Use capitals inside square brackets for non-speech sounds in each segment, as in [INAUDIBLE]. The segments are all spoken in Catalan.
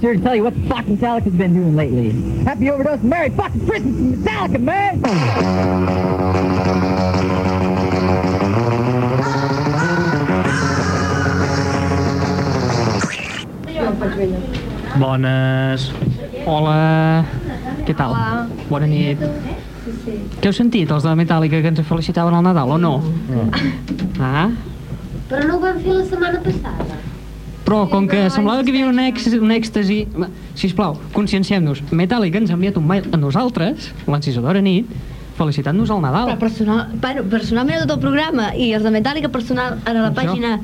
Shane's here to tell you what the fucking Metallica's been doing lately. Happy overdose, Merry fucking Christmas from Metallica, man! Bones. Hola. Què tal? Hola. Bona nit. Què heu sentit, els de Metallica, que ens felicitaven al Nadal, o no? Ah? Però no ho van fer la setmana passada. Però com que semblava que hi havia un, ex, un èxtasi... Sisplau, conscienciem-nos. Metallica ens ha enviat un mail a nosaltres, l'encisadora nit, felicitant-nos al Nadal. Però personal, bueno, personalment a tot el programa i els de Metallica personal a la Això. pàgina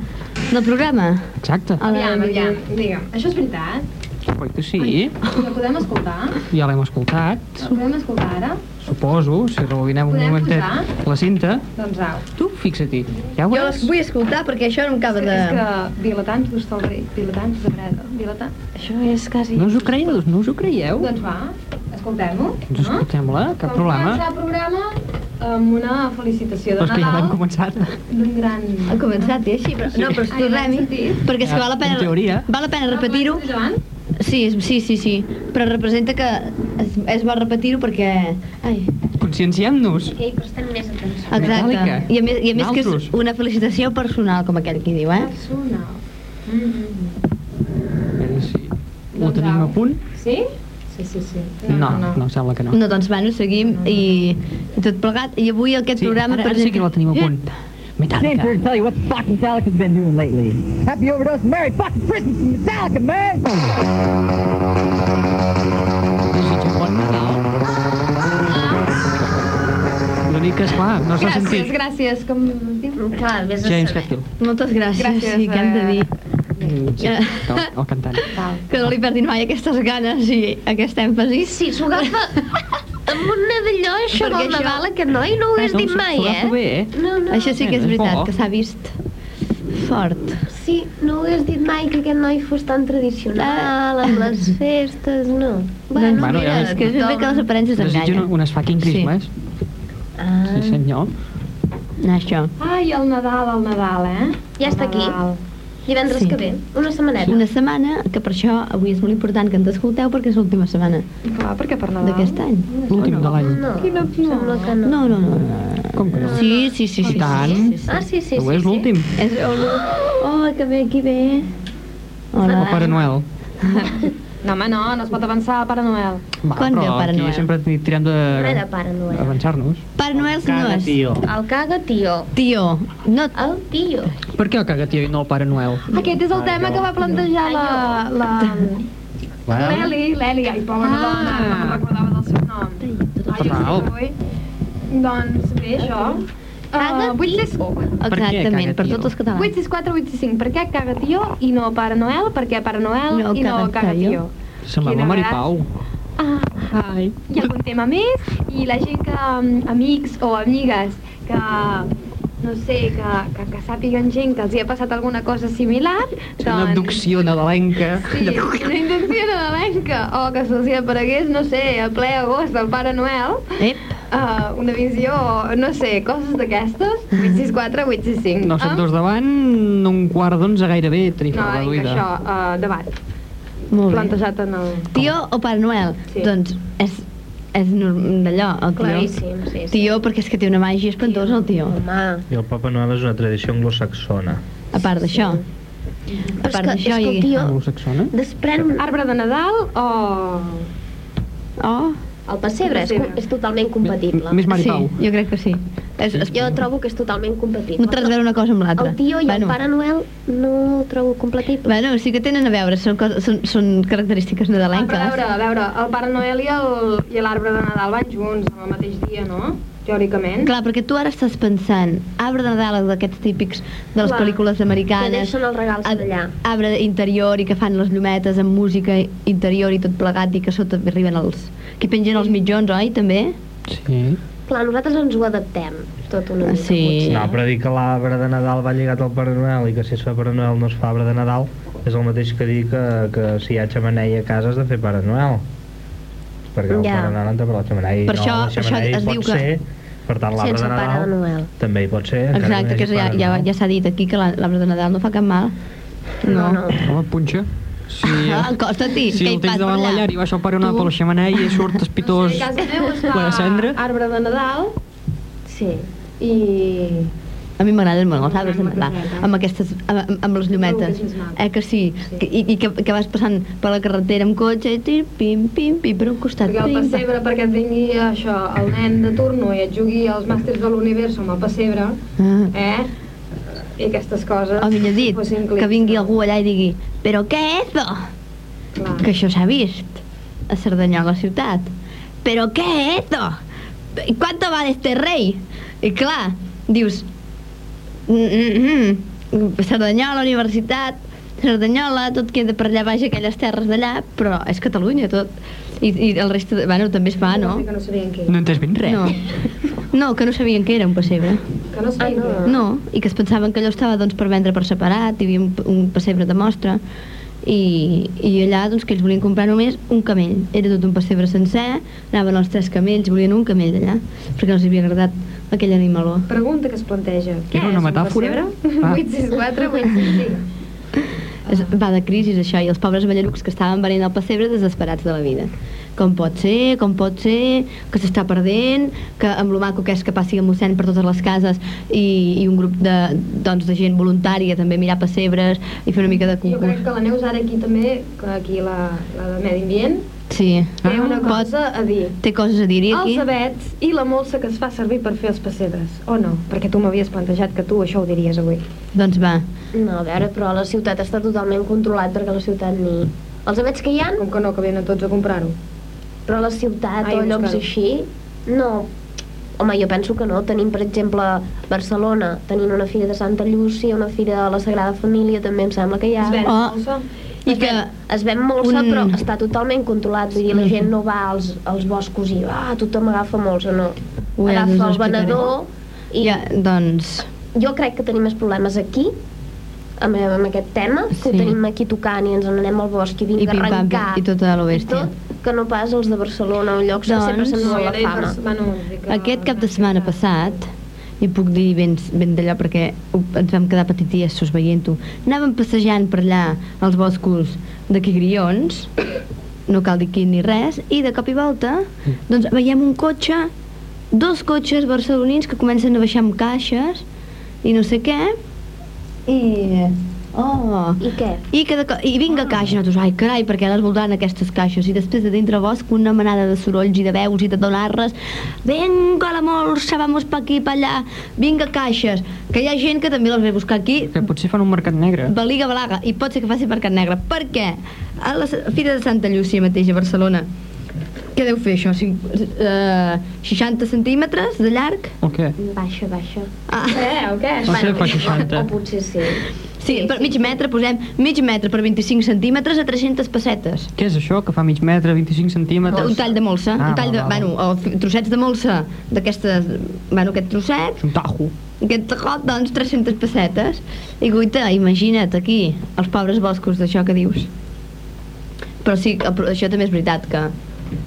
del programa. Exacte. Aviam, aviam, digue'm, això és veritat? Que sí? Ho podem escoltar? Ja l'hem escoltat, Ho podem escoltar ara? suposo, si rebobinem un Podem momentet posar? la cinta. Doncs au. Tu, fixa-t'hi. Ja ho Jo veuràs. les vull escoltar perquè això no em acaba de... és que vilatants d'Hostalric, vilatants de Breda, vilatants... Això és quasi... No us ho creieu? No us ho creieu? Doncs va, escoltem-ho. Doncs escoltem-la, cap Com problema. el programa amb una felicitació de Però és que ja l'hem Nadal començat. d'un gran... Ha començat, eh, així, però, no, però Ai, tornem-hi, perquè és que val la pena, En teoria. val la pena repetir-ho. Sí, sí, sí, sí, però representa que és, és bo repetir-ho perquè... Ai, Conscienciem-nos. Que hi prestem més atenció. exacte. Metàl·lica. I a més, i a més que és una felicitació personal, com aquell qui diu, eh? Personal. Mm -hmm. Veure si ho Doncs tenim a punt. Sí? Sí, sí, sí. No, no, sembla que no. No, doncs bueno, seguim i, i tot plegat. I avui aquest Sí, programa... ara, ara sí que la tenim a punt. Shane's Metallica. here to tell you what the fucking Metallica's been doing lately. Happy overdose, Merry fucking Christmas from Metallica, man! L'únic que, esclar, no s'ha Gràcies, sentit. gràcies. Com es diu? Clar, vés a James. Hetfield, Moltes gràcies, Gràcies, sí, que hem de eh, dir. Mm, sí, Ja. el, el cantant. Que no li perdin mai aquestes ganes i aquest èmfasis. Sí, s'ho agafa una d'allò, això Perquè del això- Nadal, aquest noi no ho hagués No, dit mai, eh? bé, eh? No, no. Això sí que és veritat, que s'ha vist fort. Sí, no ho hagués dit mai que aquest noi fos tan tradicional, amb les [LAUGHS] festes, no. Bueno, Bueno, mira, ja- és que és bé que les aparences Desitjo enganyen. unes fucking Sí. Christmas. Ah, Sí, senyor. Això. Ai, el Nadal, el Nadal, eh? Ja El està aquí. Divendres Sí. que ve, una setmaneta. Una setmana, que per això avui és molt important que ens escolteu perquè és l'última setmana Clar, perquè per Nadal... d'aquest any. L'últim de l'any. No, Quina sembla que no. No, no, no. Com que no? Sí, sí, sí. sí, tant. sí, sí, sí. Ah, sí, sí, Ho sí. és sí. l'últim. És, oh, que bé, qui ve. Hola. El Pare Noel. [LAUGHS] No, home, no, no es pot avançar al Pare Noel. Va, Quan ve el però Pare aquí Noel? sempre tirem de... Res de Pare Noel. Avançar-nos. Pare Noel, senyors. El caga tio. Tio. No, El tio. Per què el caga tio i no el Pare Noel? Aquest és el tema que va plantejar la... la... L'Eli, l'Eli, ai, pobra Ah. dona, no recordava del seu nom. Ai, avui. Doncs bé, això. Caga Uh, 864 Per què exactament, per tio? tots els catalans. 864 865. Per què caga tio i no Pare Noel? Per què Pare Noel No i no caga caga tio. tio? Semblava Quina Maripau. Ah, Ai. hi ha algun tema més i la gent que, um, amics o amigues que no sé, que, que, que sàpiguen gent que els hi ha passat alguna cosa similar És una abducció nadalenca. Sí, una intenció nadalenca o que se'ls hi aparegués, no sé, a ple agost del Pare Noel Ep. uh, una visió, no sé, coses d'aquestes 864, 865 No set Ah? dos davant, un quart d'onze gairebé, no, tarifa vinga, reduïda. això, uh, debat Molt bé. plantejat en el... Tio o Pare Noel? Sí. Doncs és, és d'allò, el tio. Claríssim, sí, sí. Tio, perquè és que té una màgia espantosa, el tio. Home. I el Papa Noel és una tradició anglosaxona. A part d'això. A Però és part que, d'això, tio Anglosaxona? desprèn un... Arbre de Nadal o... Oh, El pessebre és, Pessebre. és totalment compatible. Més Maripau. sí, jo crec que sí. És, és, Jo trobo que és totalment compatible. no té res a veure una cosa amb l'altra. El tio i bueno, el Pare Noel no ho trobo compatible. Bueno, sí que tenen a veure, són, són, són característiques Ah, però a nadalenques. veure, a veure, el Pare Noel i el- l'arbre de Nadal van junts el mateix dia, no? Teòricament. Clar, perquè tu ara estàs pensant arbre de Nadal és d'aquests típics de les Clar, pel·lícules americanes que deixen els regals ad- allà. arbre interior i que fan les llumetes amb música interior i tot plegat i que sota arriben els que pengen els mitjons, oi, també? Sí. Clar, nosaltres ens ho adaptem tot una mica, Sí. potser. No, però dir que l'arbre de Nadal va lligat al Pare Noel i que si es fa Pare Noel no es fa arbre de Nadal és el mateix que dir que, que si hi ha xamanei a casa has de fer Pare Noel. Perquè el Ja. Pare Noel entra per la xamanei. Per no, això- la per això es pot diu que- ser Per tant, l'arbre de el Nadal de Noel. també hi pot ser. Exacte, no que hagi ja, ja, ja s'ha dit aquí que la- l'arbre de Nadal no fa cap mal. No, no. Home, punxa. Si, Ah, costa-t'hi, si que hi el tens davant la llar i baixar el Pare Noel Tu. per la xemeneia i surt espitós A casa meu es cendra. fa arbre de Nadal Sí. i... A mi m'agraden molt els arbres de M'agrada Nadal, molt, eh? amb aquestes, amb, amb les llumetes. Eh que sí? Sí. Que, I, i que, que vas passant per la carretera amb cotxe i tir, pim, pim, pim, per un costat. Perquè el pessebre, perquè et vingui això, el nen de turno i et jugui als màsters de l'univers amb el pessebre, Ah. eh? I aquestes coses... O millor dit, que vingui algú allà i digui però què és això? Clar. Que això s'ha vist a Cerdanyola ciutat. Però què és això? I quanto vale este rei? I clar, dius... Mm, mm, mm, Cerdanyola, universitat, Cerdanyola, tot queda per allà baix, aquelles terres d'allà, però és Catalunya tot. I, i el reste, de, bueno, també es fa, no? Que no sabien què. No entens ben res. No. [LAUGHS] No, que no sabien què era un pessebre. Que no sabien Ah, què. No, i que es pensaven que allò estava doncs, per vendre per separat, hi havia un, un pessebre de mostra, i, i allà doncs, que ells volien comprar només un camell. Era tot un pessebre sencer, anaven els tres camells, volien un camell d'allà, perquè no els havia agradat aquell animaló. Pregunta que es planteja. Què Era és una un metàfora? pessebre? Ah. 864, 865. Es, va de crisis això, i els pobres ballarucs que estaven venint al pessebre desesperats de la vida. Com pot ser, com pot ser, que s'està perdent, que amb lo maco que és que passi el mossèn per totes les cases i, i un grup de, doncs, de gent voluntària també mirar pessebres i fer una mica de Jo crec concurs. que la Neus ara aquí també, que aquí la, la de Medi Ambient, Sí. té una Pot- cosa a dir. Té coses a dir-hi aquí? Els abets i la molsa que es fa servir per fer els pessebres, o no? Perquè tu m'havies plantejat que tu això ho diries avui. Doncs va. No, a veure, però la ciutat està totalment controlat perquè la ciutat ni... Els avets que hi han, Com que no, que venen tots a comprar-ho. Però la ciutat Ai, o llocs buscar-ho. així, no. Home, jo penso que no. Tenim, per exemple, Barcelona, tenim una fira de Santa Llúcia, una fira de la Sagrada Família, també em sembla que hi ha. Es ven Oh. molsa? I es que ven, es ven molsa, un- però està totalment controlat. Vull dir, la gent no va als, als boscos i ah, tothom agafa molsa, no. Ho agafa el explicaré. venedor i ja, doncs... jo crec que tenim més problemes aquí amb, amb aquest tema, que Sí. ho tenim aquí tocant i ens n'anem al bosc i vinga I pim, pam, arrencar i tota la i bèstia. tot, que no pas els de Barcelona o llocs que sempre Doncs- se'n duen la Era fama. Bueno, Aquest cap de setmana passat, i puc dir ben, ben d'allò perquè ens vam quedar petitiessos veient-ho, anàvem passejant per allà als boscos d'aquí Grions, no cal dir quin ni res, i de cop i volta doncs veiem un cotxe, dos cotxes barcelonins que comencen a baixar amb caixes i no sé què, i... Oh, I què? i, que i vinga caixa, nosaltres, ai carai, perquè les voltant aquestes caixes. I després de dintre bosc una manada de sorolls i de veus i de donarres. Venga la molsa, vamos pa aquí, pa allà. Vinga caixes, que hi ha gent que també les ve a buscar aquí. Que potser fan un mercat negre. Baliga Balaga, i pot ser que faci mercat negre. Per què? A la Fira de Santa Llúcia mateix a Barcelona què deu fer això? Cinc, uh, 60 centímetres de llarg? O què? Baixa, baixa. Ah, Què, o què? O sigui, fa 60. O potser sí. sí, per mig metre posem mig metre per 25 centímetres a 300 pessetes Què és això, que fa mig metre, 25 centímetres? Un tall de molsa, Ah, un tall de, val, val. bueno, o trossets de molsa d'aquestes, bueno, aquest trosset, És un tajo. aquest tajot, doncs 300 pessetes. I guaita, imagina't aquí, els pobres boscos d'això que dius. Però sí, això també és veritat, que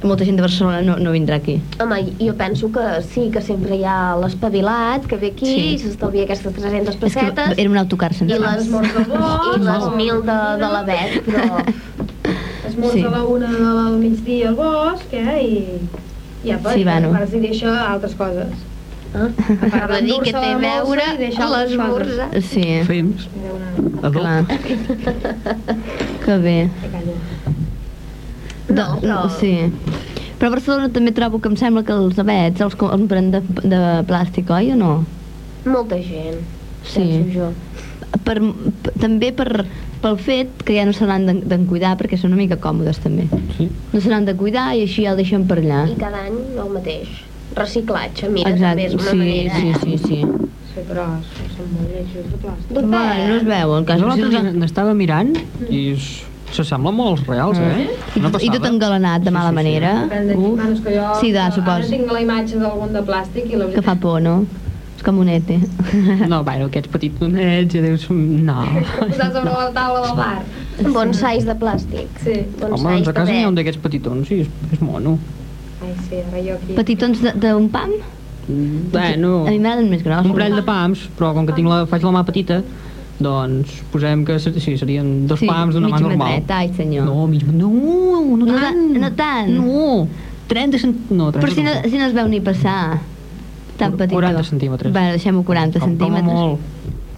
molta gent de Barcelona no, no vindrà aquí. Home, jo penso que sí, que sempre hi ha l'espavilat que ve aquí Sí. i s'estalvia aquestes 300 És que pessetes era un autocar i sencer. les, morts de bosc, [LAUGHS] i les mil de, de la vet, però [LAUGHS] Es munta Sí. a la una del migdia al bosc, eh? I ja, per, Sí, bueno. a s'hi deixa altres coses. eh? A part de dir que té a veure i coses. l'esmorzar. Sí. Era una... Adult. clar. [LAUGHS] que bé. Eh, calla. No, però- Sí. Però a Barcelona també trobo que em sembla que els abets els compren de, de plàstic, oi o no? Molta gent, Sí. penso jo. per, p- també per, pel fet que ja no se n'han de, de cuidar perquè són una mica còmodes també Sí. no se n'han de cuidar i així ja el deixen per allà I cada any el mateix. Reciclatge, mira, Exacte, també és una sí, manera. sí, sí, sí. Sí, però són molt lletjos de plàstic. Bueno, no es veu, en cas I, n'estava mirant i s- s'assembla molt als reals, eh? Una i tot engalanat de Sí, mala sí, sí. manera Uf, és que jo sí, da, ara supos tinc la imatge d'algun de plàstic i la que fa por, no? és com un ete No, bueno, aquests petitonets, ja dius... No. [LAUGHS] posar sobre la taula del bar. Bonsais de plàstic. Sí. Bonsais Home, doncs a casa n'hi ha un d'aquests petitons, sí, és, és mono. Ai, sí, ara jo aquí... petitons de- d'un pam? Bueno, A mi m'agraden més grossos. un parell de pams, però com que tinc la, faig la mà petita, doncs posem que sí, serien dos Sí, pams d'una mà normal. metret, ai, senyor. No, mig, no, no, No tant. ta- no tant? No, 30 cent... No, 30 Però si no, si no es veu ni passar. Tan petit. 40 centímetres. Va, deixem-ho 40 Com- centímetres. molt.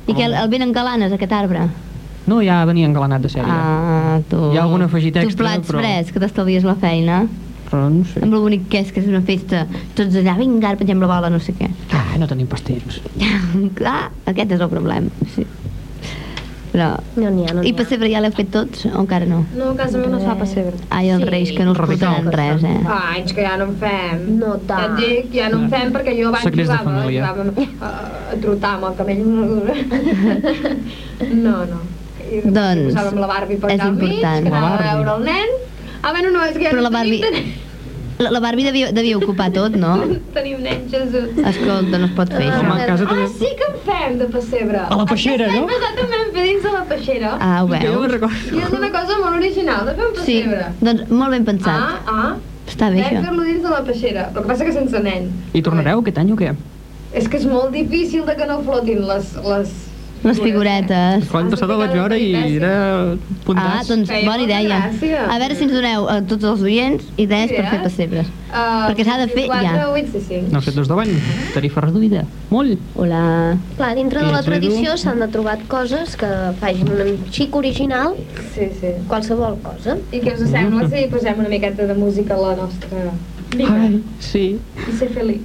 I que el, el venen galanes, aquest arbre? No, ja venia engalanat de sèrie. Ah, tu... Hi ha algun afegit extra, Tu plats però- freds, que t'estalvies la feina. Però no sé. Amb el bonic que és, que és una festa, tots allà, vinga, ara pengem la bola, no sé què. Ah, no tenim pastells. [LAUGHS] Clar, aquest és el problema, sí. Però... No n'hi ha, no n'hi I pessebre ja l'heu fet tots o encara no? No, a casa meva no es fa pessebre. Ai, els Sí. reis que no us portaran res, eh? Fa anys que ja no en fem. No Ja tant. et dic, ja no en fem perquè jo abans Secrets de jugava, família. jugava a, a trotar amb el camell. [LAUGHS] No, no. I Doncs, posàvem la Barbie per és allà al mig, important. que La anava a veure el nen. Ah, bueno, no, és que ja Però no la Barbie... tenim, La, la Barbie devia, devia ocupar tot, no? [LAUGHS] tenim nen, Jesús. Escolta, no es pot fer Home, a això. casa Ah, també... sí que en fem de pessebre. A la peixera, Aquest no? any passat també en peixera. Ah, ho Que jo me'n veus? recordo. I és una cosa molt original de fer un Sí, pessebre. doncs molt ben Ah, pensat. ah. Està bé, Vam això. fer-lo dins de la peixera. El que passa que sense nen. I tornareu aquest any o què? És que és molt difícil de que no flotin les... Les, Les figuretes. L'any passat el vaig veure i era Ah, puntàs. doncs Feia bona idea. gràcia. A veure si ens doneu a tots els oients idees per fer Idees? pessebres. Uh, Perquè s'ha de fer 4, ja. 8, 6, 5. No ha fet dos d'avall. Tarifa reduïda. Molt. Hola. Clar, dintre de la tradició s'han de trobar coses que facin una xic original, Sí, sí. qualsevol cosa. I què us sembla si posem una miqueta de música a la nostra vida? Ai, sí. I ser feliç.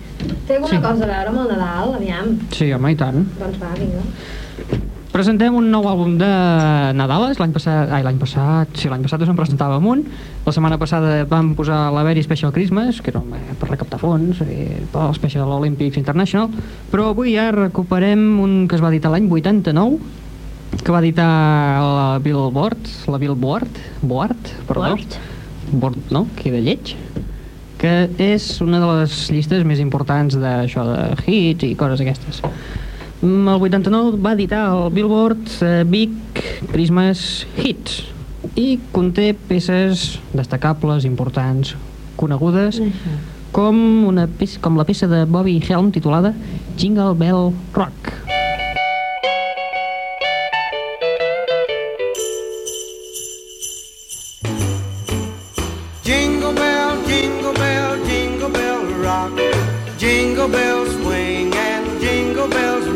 Té alguna Sí. cosa a veure amb el Nadal? Aviam. Sí, home, i tant. Doncs va, vinga. Presentem un nou àlbum de Nadales. L'any passat... Ai, l'any passat... Sí, l'any passat us en presentàvem un. La setmana passada vam posar la Very Special Christmas, que era eh, per recaptar fons, eh, per el Special Olympics International. Però avui ja recuperem un que es va editar l'any 89, que va editar la Billboard, la Billboard, Board, perdó. Board. Board, no? Que de lleig que és una de les llistes més importants d'això de hits i coses aquestes. Mm, El 89 va editar el Billboard eh, Big Christmas Hits i conté peces destacables, importants, conegudes, com, una peça, com la peça de Bobby Helm titulada Jingle Bell Rock. Jingle bell, jingle bell, jingle bell rock. Jingle bells swing and jingle bells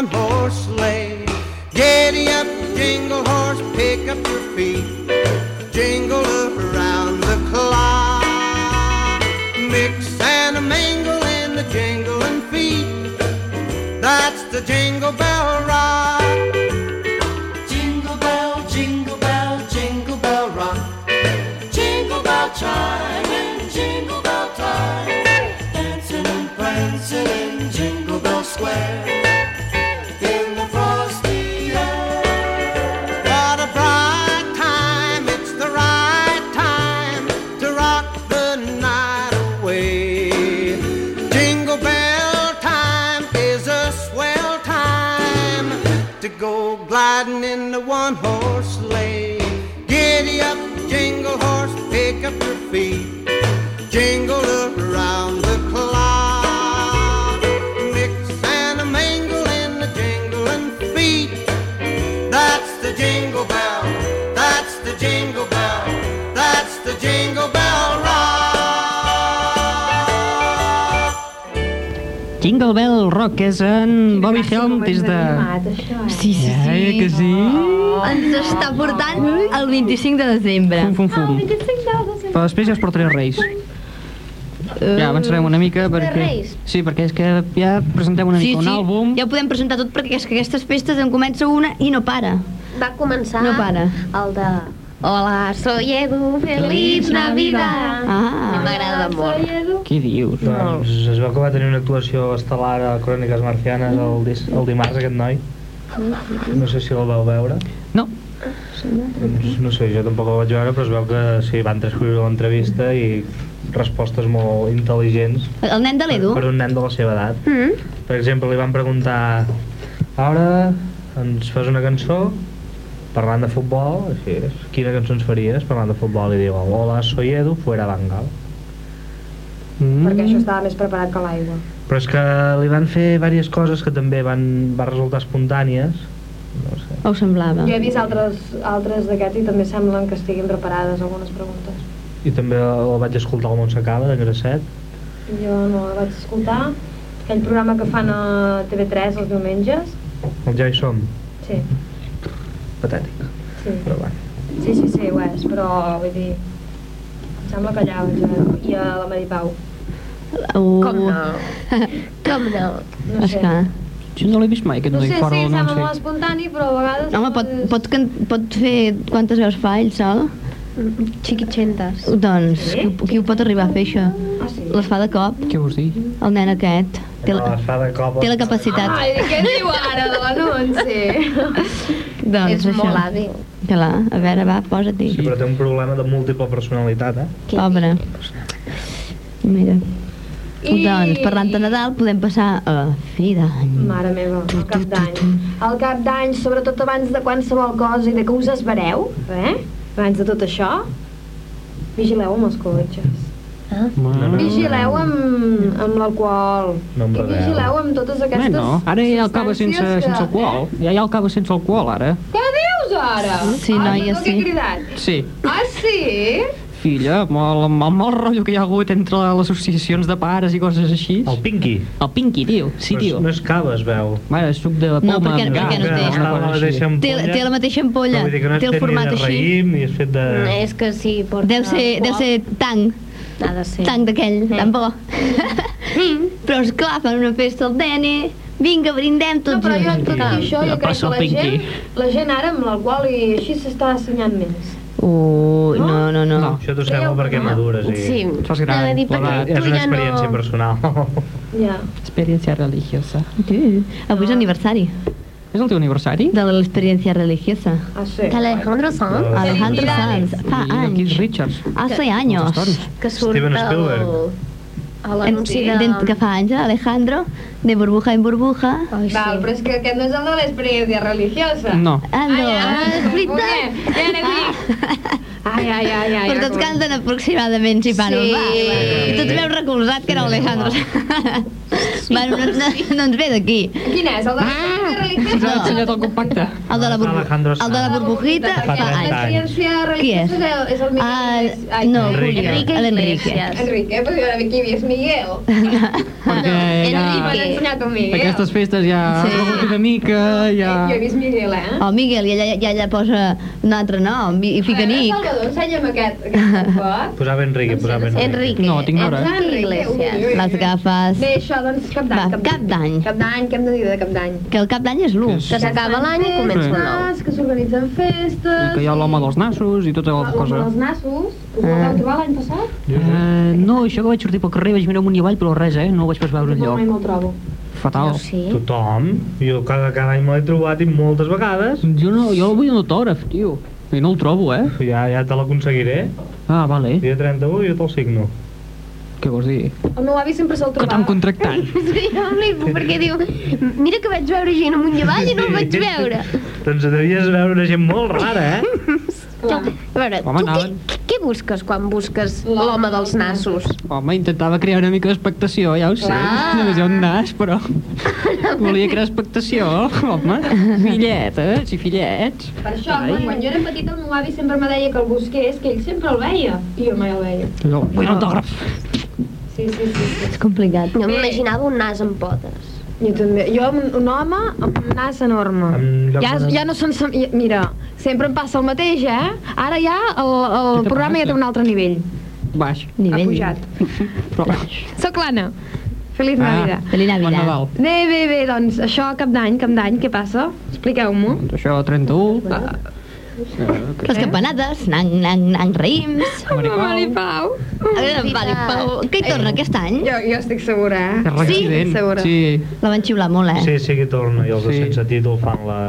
One horse sleigh. Giddy up, jingle horse, pick up your feet. Jingle around the clock. Mix and a mingle in the jingling feet. That's the jingle bell rock. Jingle bell. That's the jingle bell. That's the jingle bell rock. Jingle Bell Rock, que és en Bobby Helm des de... Sí, sí, Ja, sí. que sí? Ens està portant el 25 de desembre. Fum, fum, fum. Però després ja us portaré Reis. Ja avançarem una mica perquè... Sí, perquè és que ja presentem una Sí, mica un sí, àlbum. ja ho podem presentar tot perquè és que aquestes festes en comença una i no para. Va començar No para. el de Hola, soy Edu, feliz Navidad. Ah. M'agrada molt. Què dius? Doncs es veu que va tenir una actuació estel·lar a Cròniques Marcianes el, dis, el dimarts, aquest noi. No sé si el vau veure. No. Doncs no sé, jo tampoc el vaig veure, però es veu que sí, van transcriure l'entrevista i respostes molt intel·ligents El nen de l'Edu? per un nen de la seva edat. Mm. Per exemple, li van preguntar ara ens fas una cançó parlant de futbol, així és. Quina cançó ens faries parlant de futbol? I diu, hola, soy Edu, fuera Bangal. Mm. Perquè això estava més preparat que l'aigua. Però és que li van fer diverses coses que també van, van resultar espontànies. No sé. O semblava? Jo he vist altres, altres d'aquests i també semblen que estiguin preparades algunes preguntes. I també el vaig escoltar al Montsacaba, de Grasset. Jo no la vaig escoltar. Aquell programa que fan a TV3 els diumenges. El Ja hi som. Sí, Patètic. sí. Però bueno. Sí, sí, sí, ho és, però vull dir... Em sembla que allà vaig a... i a la Maripau. Uh, Com no? [LAUGHS] Com no? No sé. Esclar. Jo no l'he vist mai, aquest No noi sé, fora sí, del sembla molt espontani, però a vegades... Home, pot, pot, can- pot fer quantes veus fa ell sol? Chiquichentes. Doncs, qui, qui ho pot arribar a fer, això? Ah, sí? Les fa de cop, Què vols dir? el nen aquest. Té la, es fa de cop. té la capacitat. Ai, què diu ara de l'anunci? [LAUGHS] Doncs és això. molt hàbil. Clar, a veure, va, posa-t'hi. Sí, però té un problema de múltiple personalitat, eh? Pobre. Mira. I... Doncs, parlant de Nadal, podem passar a fi d'any. Mare meva, el cap d'any. El cap d'any, sobretot abans de qualsevol cosa i de que us esvereu, eh? Abans de tot això, vigileu amb els cotxes. Mm. Vigileu amb, amb l'alcohol. No I vigileu amb totes aquestes Bueno, ara ja el cava sense, substàncies sense alcohol. Ja hi ha el cava sense alcohol, ara. Què dius ara? Sí, Ai, noia, no, que sí. cridat. Sí. Ah, sí? Filla, amb el, amb el mal rotllo que hi ha hagut entre les associacions de pares i coses així. El Pinky. El Pinky, tio. Sí, no, és- tio. no és cava, es veu. Mare, suc de poma No, perquè- perquè no té. la així. mateixa Té, ampolla. té la mateixa ampolla, vull dir que no és té el format ni de així. raïm, ni és fet de... És que sí, porta Deu ser, deu ser tanc, Ha de ser. tanc d'aquell, Sí. tan bo. [LAUGHS] Però esclar, fan una festa al nene, vinga, brindem tots No, però jo tot junts. això jo crec que la gent, la gent ara amb l'alcohol i així s'està assenyant més. Ui, no, no, no. No. Això t'ho sembla perquè madures i... Sí, Fas gran, dir, perquè És una ja experiència no... personal. [LAUGHS] Ja. Experiència religiosa. Sí. Avui és aniversari És el teu aniversari? de l'experiència religiosa. Ah, sí. Alejandro Sanz, Alejandro Sanz, fa I el Keith anys, Richards. hace años. Que surt Steven Spielberg. a l'anunci de... De, que fa anys, Alejandro, de burbuja en burbuja. Ai, sí. Val, però és que aquest no és el de l'experiència religiosa. No. Ando. Ah, és veritat. Ja n'he dit. Ai, ai, ai, ai. Però tots com- canten aproximadament si fan Sí. un va. I tots m'heu recolzat que era Alejandro. [LAUGHS] bueno, no, no, no ens ve d'aquí. Quin és? El de l'experiència Us religiosa? ha ensenyat el compacte. El de la, burbu el de la burbujita Fa fa 30 anys. L'experiència Qui és? religiosa és el, és el Miguel. Ah, Ai, no, Enrique. L'Enrique. Enrique, però jo no qui és Miguel. Perquè I m'han ja... ensenyat un Miguel. Aquestes festes ja Sí. begut una mica, ja... Jo he vist Miguel, eh? Oh, Miguel, i ella, ja ella posa un altre nom i, i fica A veure, Nick. Salvador, ensenya'm aquest, aquest [LAUGHS] pot. Posava Enrique, posava Enrique. Enrique. No, tinc hora. Enrique Iglesias. Les gafes. Bé, això, doncs, cap d'any. Va, cap d'any. Cap d'any, què hem de dir de cap d'any? Que el cap d'any és l'1. Que s'acaba l'any i comença el nou. Que s'organitzen festes... I que hi ha l'home dels nassos i tota la L'home cosa. dels nassos. Us el vau trobar l'any passat? Uh, no, això que vaig sortir pel carrer, vaig mirar amunt i avall, però res, eh? No ho vaig pas veure Jo mai enlloc. me'l trobo. Fatal. Jo sí. Tothom. Jo cada, cada any me l'he trobat i moltes vegades. Jo no, jo vull un autògraf, tio. I no el trobo, eh? Ja, ja te l'aconseguiré. Ah, vale. Dia 31 jo te'l signo. Què vols dir? El meu avi sempre se'l Que t'han trobava. contractat. [LAUGHS] Sí, jo flipo, perquè diu, mira que vaig veure gent amunt i avall i no el vaig veure. [LAUGHS] doncs devies veure una gent molt rara, eh? [LAUGHS] A veure, Home, tu què, anaven. què busques quan busques l'home dels nassos? Home, intentava crear una mica d'expectació, ja ho sé. Clar. Només hi ha un nas, però... [LAUGHS] Volia crear expectació, home. Filletes i fillets. Per això, quan, quan jo era petita, el meu avi sempre me deia que el busqués, que ell sempre el veia. I jo mai el veia. Jo, vull un autògraf. Sí, sí, sí. sí. És complicat. Jo m'imaginava un nas amb potes. Jo també. Jo, un, un home amb un nas enorme. Ja, ja no ja- Mira, sempre em passa el mateix, eh? Ara ja el, el programa ja passa? té un altre nivell. Baix. Nivell. Ha pujat. Però baix. Soc l'Anna. Feliç Navidad. Feliç Bon Navidad. Nadal. Bé, bé, bé, doncs això, cap d'any, cap d'any, què passa? Expliqueu-m'ho. Doncs això, 31. Les campanades, nang, nang, nang, raïms. Mari Pau. Vale, Pau, què hi torna aquest any? Jo, jo estic segura, eh? Resident. segura. Sí. La van xiular molt, eh? Sí, sí que torna, i els de Sí. sense títol fan la...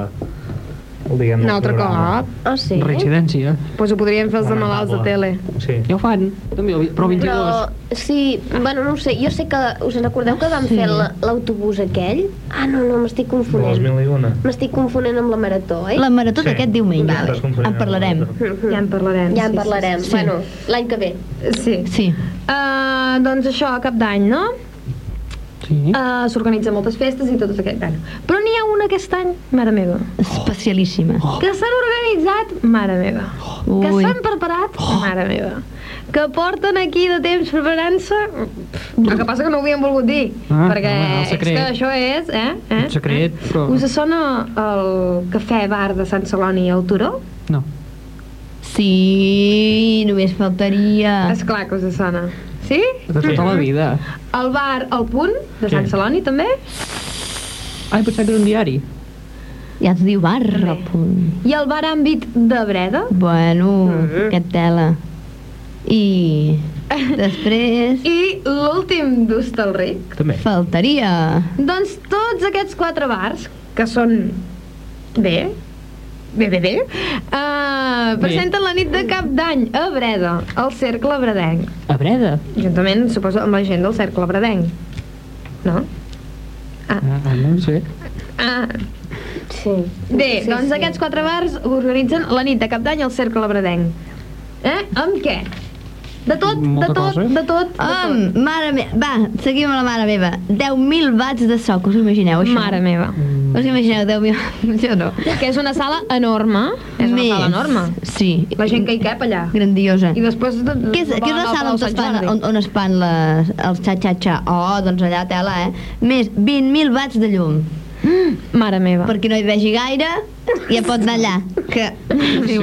El, diguem, Un altre programa. cop. Oh, sí? Reincidència. Pues ho podrien fer els de malalts de tele. Sí. Ja ho fan, també, però el 22. Però, sí, bueno, no ho sé, jo sé que, us en recordeu que vam Sí. fer la- l'autobús aquell? Ah, no, no, m'estic confonent. mil i una. M'estic confonent amb la marató, oi? La marató Sí. d'aquest diumenge. Confonent En parlarem. Ja en parlarem. Ja en sí, parlarem. Sí, sí. Bueno, l'any que ve. sí. Sí. Uh, doncs això, cap d'any, no? Sí. Uh, S'organitzen moltes festes i tot aquest any. Però n'hi ha una aquest any, mare meva, Especialíssima. que s'han organitzat, mare meva, que Ui. s'han preparat, mare meva, que porten aquí de temps preparant-se... El que passa que no ho havien volgut dir, Ah, perquè home, és que això és... Eh? eh? Un secret, però... Us sona el cafè bar de Sant Celoni al Turó? No. Sí, només faltaria... És clar que us sona. Sí? De tota la vida. El bar El Punt, de Sant Sí. Celoni, també? Ai, pensava que era un diari. Ja es diu bar, a punt. I el bar Àmbit de Breda? Bueno, Mhm. que tela. I després [LAUGHS] I l'últim d'Hostalric. També. faltaria... Doncs tots aquests quatre bars, que són bé, bé, bé, bé, uh, presenten la nit de cap d'any a Breda, al Cercle Bredenc. A Breda. Juntament, suposo, amb la gent del Cercle Bredenc. No? Ah, ah, no ho sé. Ah. Sí. Bé, sí, doncs sí. aquests quatre bars organitzen la nit de cap d'any al Cercle Bredenc. Eh? Amb què? De tot, de tot, cosa. de tot, de Um, tot. mare meva, va, seguim amb la mare meva. 10.000 watts de so, que us imagineu, això? Mare meva. Us imagineu 10.000? Jo [LAUGHS] no. Que és una sala enorme. És una sala enorme. Sí. La gent que hi cap allà. Grandiosa. I després... De, Què és, què és la sala on, es fan, on, on es fan les, els xa-xa-xa? Oh, doncs allà tela, eh? Més 20.000 watts de llum. Mare meva. Per qui no hi vegi gaire, ja pot anar allà. Que [LAUGHS] Sí.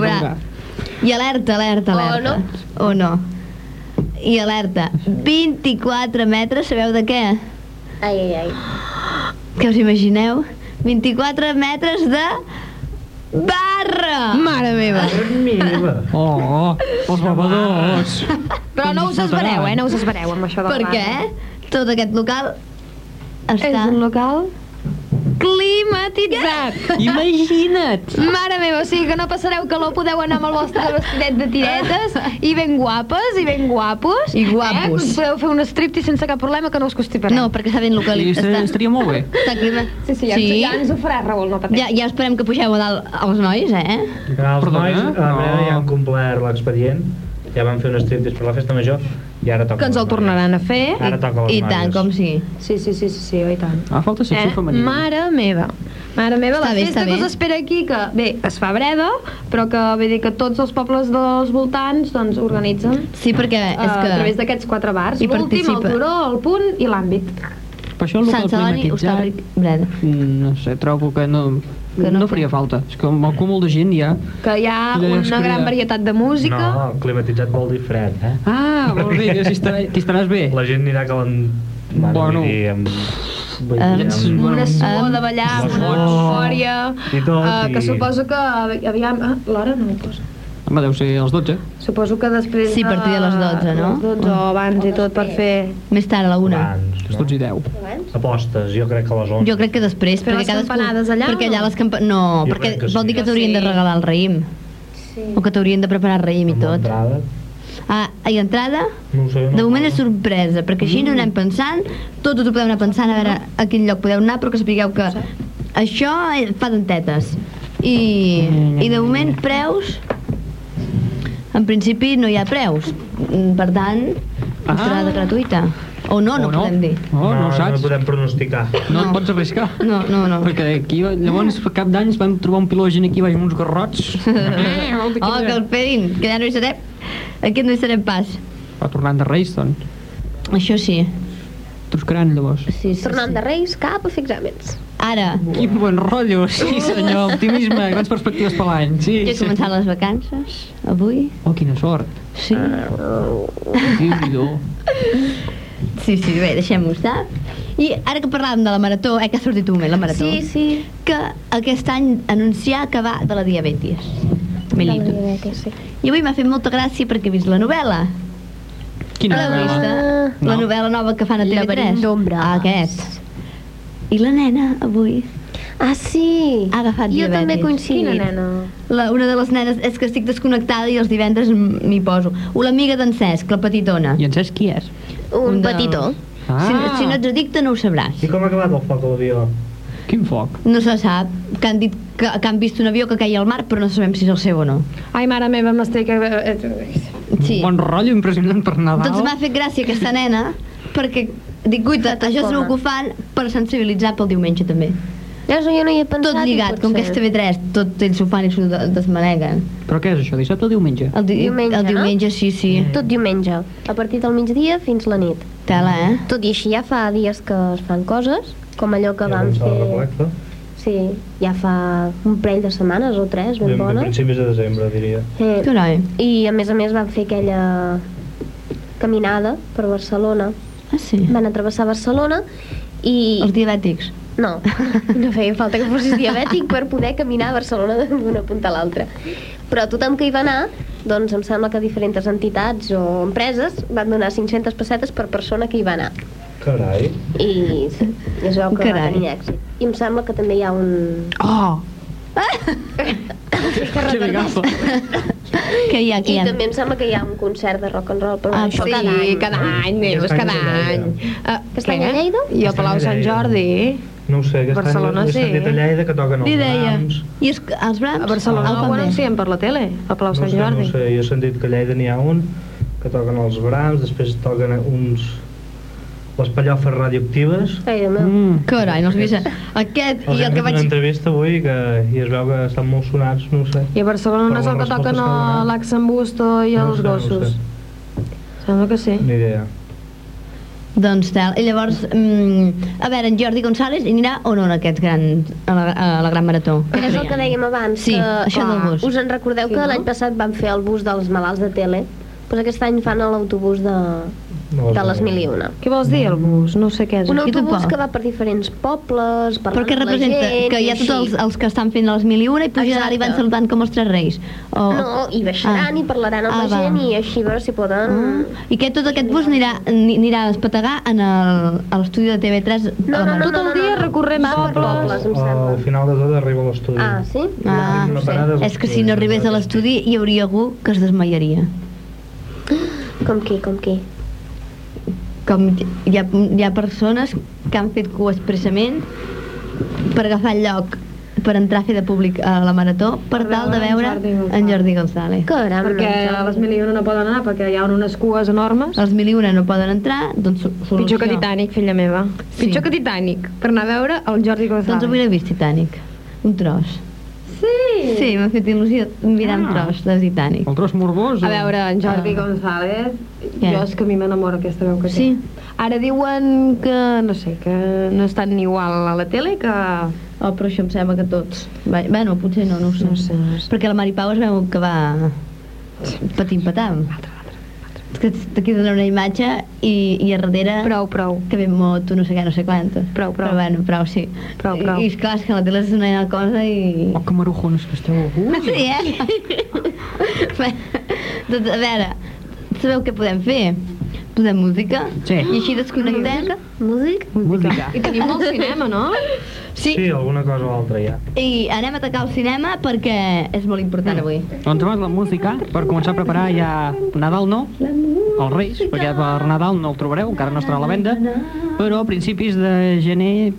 I alerta, alerta, O alerta. O no. I alerta. 24 metres, sabeu de què? Ai, ai, ai. Què us imagineu? 24 metres de barra! Mare meva. Meva. Oh, els bevedors. Però no us esvereu, eh? No us esvereu amb això de Per la què? barra. Tot aquest local És està... un local climatitzat. Imagina't! Mare meva, o sigui que no passareu calor, podeu anar amb el vostre vestidet de tiretes i ben guapes i ben guapos. I guapos. Eh? Podeu fer un striptease sense cap problema que no us constipareu. No, perquè està ben Sí, localitzat. estaria, estaria molt bé. Està clima... Sí, sí, ja, ja ens ho faràs, Raül, no pateix. Ja, ja esperem que pugeu a dalt els nois, eh? Els Perdona? nois a Breda No. ja han complert l'expedient, ja van fer un striptease per la festa major i ara toca Que ens el tornaran a fer. Ara toca les I tant, com sigui. Sí, sí, sí, sí, sí, oi tant. Ah, falta secció femenina. Mare meva. Mare meva, la festa que us espera aquí, que bé, es fa Breda, però que vull dir que tots els pobles dels voltants doncs, organitzen Sí, perquè eh, és que... a través d'aquests quatre bars. Hi L'últim, el. Turó, el Punt i l'Àmbit. Per això el Sant local Celoni, climatitzat... Hostalric, Breda. mm, No sé, trobo que no... Que Que no no, fa- faria falta. És que amb el cúmul de gent ja... Que hi ha Ja una crea. gran varietat de música. No, climatitzat vol dir fred, eh? Ah, ja s'hi estarà- t'hi estaràs bé. La gent anirà calent... Bueno, dir, amb... Vull Um, dir, amb... una suor Um, de ballar, la una eufòria, eh, que i- suposo que, aviam, ah, l'hora no ho posa. Home, deu ser els 12. Suposo que després Sí, a partir de les 12, no? Les 12 o abans i tot per fer... Més tard, a la una. Abans, Els 12 i 10. Apostes, jo crec que a les 11. Jo crec que després, Però perquè les cadascú... campanades allà, Perquè allà no? les campanades... No, Jo perquè que vol dir que sí. t'haurien de Sí. regalar el raïm. O que t'haurien de preparar el raïm i tot. Ah, i entrada, No ho sé, no de moment és no. sorpresa, perquè així no anem pensant, tots ho podeu anar pensant a veure a quin lloc podeu anar, però que sapigueu que això eh, fa dentetes. I, I de moment preus, en principi no hi ha preus, Mm, per tant, Ah. entrada gratuïta. O no, no, O podem dir. Oh, no, no No saps. podem pronosticar. No, No. et pots arriscar. No, no, no. Perquè aquí, llavors, per [LAUGHS] cap d'any, es vam trobar un piló de gent aquí baix amb uns garrots. [LAUGHS] Oh, que el Perin, que ja no hi serem. Aquest no hi serem pas. Va tornant de Reis, doncs. Això sí. Truscaran, llavors. sí, sí, Tornant sí. de Reis cap a fer exàmens. Ara, Quin bon rotllo, sí senyor, optimisme, grans perspectives per l'any, sí. ja he sí. començat les vacances, avui. Oh, quina sort. Sí. Déu-n'hi-do. Sí, sí, bé, deixem-ho estar. I ara que parlàvem de la marató, eh, que ha sortit un moment, la marató, Sí, sí. que aquest any anunciar que va de la diabetis. Melito. Sí. I avui m'ha fet molta gràcia perquè he vist la novel·la. Quina L'heu novel·la? vista? La No. novel·la nova que fan a TV3. Laberint d'ombres. Ah, aquest. I la nena, avui, Ah, sí. ha agafat jo diabetis. també he coincidit. Quina nena? La, una de les nenes és que estic desconnectada i els divendres m'hi poso. O l'amiga d'en Cesc, la petitona. I en Cesc qui és? Un, Un del- petitó. Ah, Si, si no ets addicte no ho sabràs. I com ha acabat el foc a l'avió? quin foc. No se sap, que han dit que, que han vist un avió que caia al mar, però no sabem si és el seu o no. Ai, mare meva, m'estic... eh, Sí. Un bon rotllo impressionant per Nadal. Doncs m'ha fet gràcia aquesta nena, perquè dic, guaita, això segur que ho fan per sensibilitzar pel diumenge també. Ja, jo no hi he pensat. Tot lligat, com que és ser. TV3, tot ells ho fan i s'ho de- desmaneguen. Però què és això, dissabte o diumenge? El, di Diumenge, el no? diumenge, sí, sí. Tot diumenge, a partir del migdia fins la nit. Tela, eh? Tot i així ja fa dies que es fan coses, com allò que vam fer... reflecte. Sí, ja fa un parell de setmanes o tres, ben de bones. principis de desembre, diria. Eh, Carai. I a més a més van fer aquella caminada per Barcelona. Ah, sí? Van a travessar Barcelona i... Els diabètics. No, [LAUGHS] no feia falta que fossis diabètic per poder caminar a Barcelona d'una punta a l'altra. Però tothom que hi va anar, doncs em sembla que diferents entitats o empreses van donar 500 pessetes per persona que hi va anar. Carai. I es veu que Carai. va tenir èxit. I em sembla que també hi ha un... Oh! [LAUGHS] que m'agafa. [LAUGHS] Que hi ha, que I hi ha. també em sembla que hi ha un concert de rock and roll, però Ah, això sí, cada any. cada any, Neus, cada any. Lleida. Uh, Aquest any a Lleida? I a Aquest Palau Sant. Jordi. No ho sé, aquest Barcelona, any he sí. sentit a Lleida que toquen els deia. Brahms. I és, que els Brahms? A Barcelona el ho anuncien per la tele, a Palau No Sant sé, no Jordi. sé, jo he sentit que a Lleida n'hi ha un que toquen els Brahms, després toquen uns les pallofes radioactives Ai. Mm. Carai, no vist. Aquest els i el que fet una vaig... entrevista avui que, i es veu que estan molt sonats, no ho sé I a Barcelona no és el que Però toquen l'Axambusto i No els sé, no gossos. sé. Sembla que sí. ni idea Doncs tal. I llavors, mm, a veure, en Jordi González anirà o no en aquest gran, a la, a la gran marató? És el que dèiem abans, Sí, que, això del bus. us en recordeu Sí, que no? l'any passat van fer el bus dels malalts de tele? Doncs aquest any fan l'autobús de, No de les mil i una. Què vols dir, el bus? No sé què és. Un Aquí autobús que va per diferents pobles, parlant Però què representa? gent, Que hi ha tots els, els que estan fent les mil i una i pujaran i van saludant com els tres reis. O... No, i baixaran Ah. i parlaran amb Ah, la va. gent i així veure si poden... Ah. I que tot aquest bus anirà, ni- anirà a despetegar en el, a l'estudi de TV3 No, no, no? Tot el no, dia no, no. Va per pobles. pobles, em sembla. al final de tot arriba a l'estudi Ah, sí? Ah, no sé. És que si no arribés a l'estudi hi hauria algú que es desmaiaria. Com qui, com qui? Com hi ha, hi ha persones que han fet cua expressament per agafar el lloc per entrar a fer de públic a la marató per Per tal de veure veure en Jordi González. en Jordi González. Caram, Perquè no, les mil i una no poden anar perquè hi ha unes cues enormes. Els mil i una no poden entrar, doncs so- solució. Pitjor que Titanic, filla meva. Sí. Pitjor que Titanic, per anar a veure el Jordi González. Doncs avui l'he vist Titanic. Un tros. Sí! Sí, m'ha fet il·lusió mirar un Ah. tros de Titanic. El tros morbós? A veure, en Jordi Ah. González, Què? jo és que a mi m'enamora aquesta veu que té. Sí? Ara diuen que, no sé, que no és tan igual a la tele que... Oh, però això em sembla que tots. Bueno, potser no, no ho sé. No sé, no sé. Perquè la Mari Pau es veu que va patint patam. És que t'aquí dona una imatge i, i a darrere Prou, prou. que ve moto, no sé què, no sé quantos. Prou, prou. Però bueno, prou, sí. Prou, prou. I, i és clar, és que la tele és una cosa i... Oh, que marujones que esteu. Uh. Sí, eh? [LAUGHS] Bé, doncs, a veure, sabeu què podem fer? Posem música Sí. i així desconnectem. Músic? Música. I tenim molt cinema, no? Sí, sí, alguna cosa o altra ja i anem a atacar el cinema perquè és molt important avui. Doncs abans la música, per començar a preparar ja Nadal no, els Reis, perquè per Nadal no el trobareu, encara no estarà a la venda, però a principis de gener,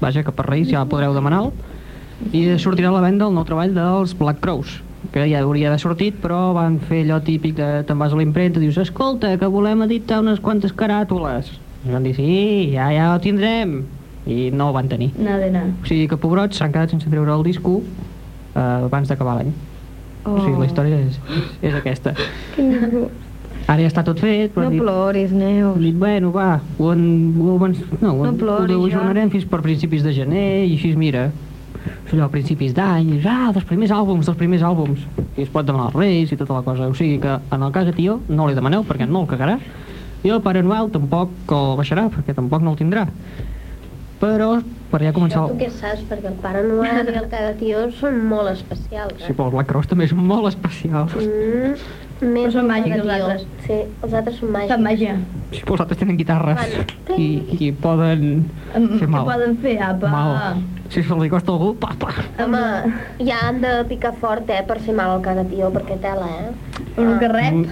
vaja, que per Reis ja podreu demanar i sortirà a la venda el nou treball dels Black Crows, que ja hauria d'haver sortit, però van fer allò típic de te'n vas a la impremta i dius, escolta, que volem editar unes quantes caràtules. I van dir, sí, ja, ja ho tindrem. I no ho van tenir. Nada, nada. O sigui que pobrots s'han quedat sense treure el disco eh, abans d'acabar l'any. Oh. O sigui, la història és, és aquesta. [LAUGHS] Ara ja està tot fet, però No dit, ploris, Neus. dit, bueno, va, ho, en, ho, en, no, ho, No ploris, ho ajornarem fins per principis de gener i així, mira, allò a principis d'any, i, ah, dels primers àlbums, dels primers àlbums, i es pot demanar als Reis i tota la cosa. O sigui que, en el cas de Tio, no li demaneu perquè no el cagarà, I el Pare Noel tampoc el baixarà, perquè tampoc no el tindrà. Però per ja començar... Això tu què saps? Perquè el Pare Noel i el Cagatió són molt especials, [LAUGHS] Sí, eh? però els Black Cross també són molt especials. Mm, més són màgics, els altres. Sí, els altres són màgics. Fan màgia. Sí, però els altres tenen guitarres Bueno. i, i poden Em- fer Què mal. poden fer, apa? Mal. Si se li costa algú, pa, pa. Home, ja han de picar fort, eh, per fer mal al Cagatió, perquè tela, eh? Un carret? Mm.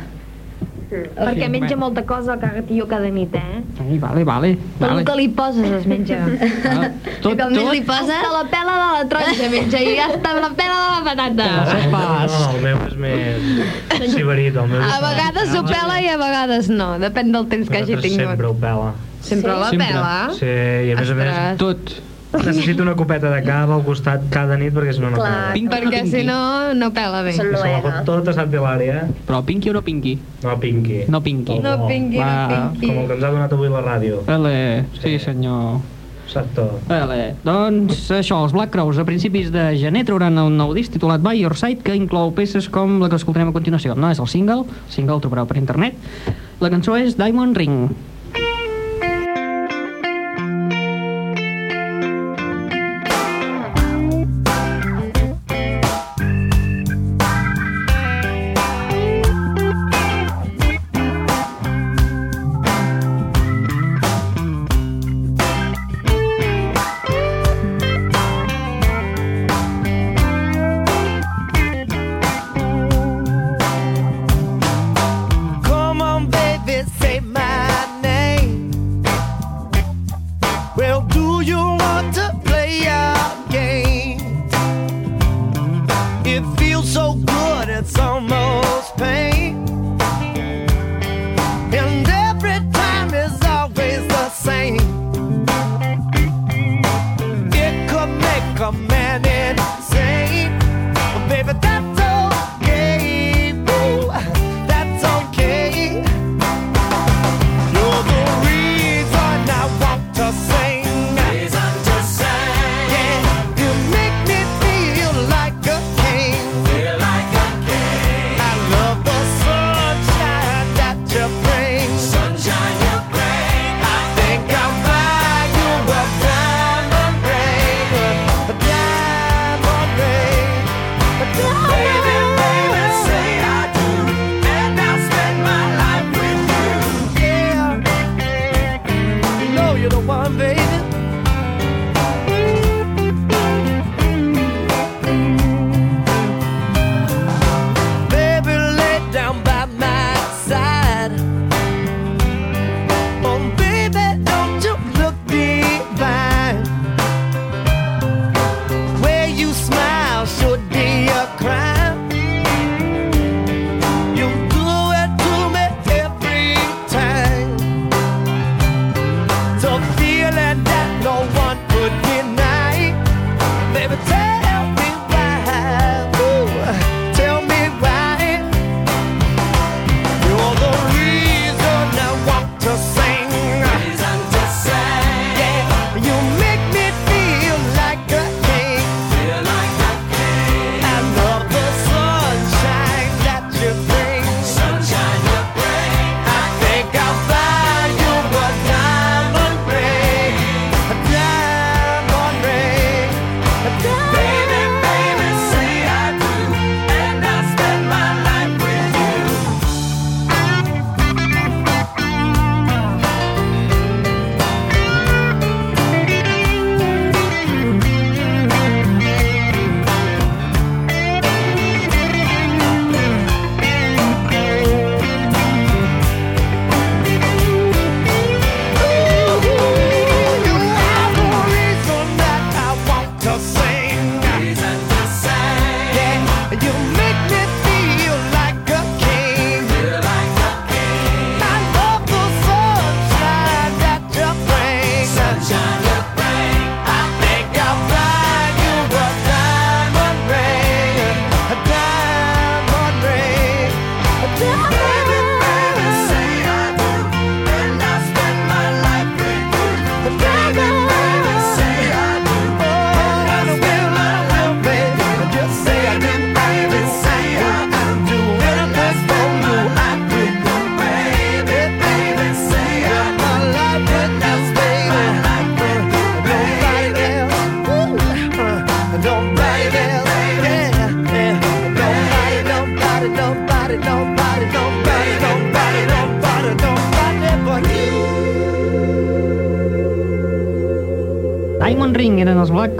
Perquè Sí, menja bé. molta cosa el cagatillo cada nit, eh? Ai, vale, vale. Tot vale. el que li poses es menja. [LAUGHS] Ah, tot, I com més li tot, posa... Hasta la pela de la taronja menja i hasta la pela de la patata. Això pas. No, el meu és més ciberit, el meu A vegades ho pela i a vegades no, depèn del temps que hagi tingut. sempre ho pela. Sempre la Sempre. pela? Sí, i a més a més tot. Necessito una copeta de cava al costat cada nit perquè si no no Clar. pela. Pinky o no Perquè pinky? si no, no pela bé. Són Se la noega. tota a Sant Hilari, eh? Però pinky o no pinky? No, Pinky. No pinky. No bo. pingui, no Va. Com el que ens ha donat avui la ràdio. Vale, sí senyor. Sector. Vale. Doncs això, els Black Crows a principis de gener trauran un nou disc titulat By Your Side que inclou peces com la que escoltarem a continuació. No és el single, el single el trobareu per internet. La cançó és Diamond Ring.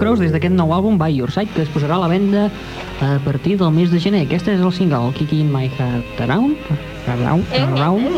Crows des d'aquest nou àlbum By Your Side que es posarà a la venda a partir del mes de gener. Aquest és el single, Kicking My Heart Around. Around, around.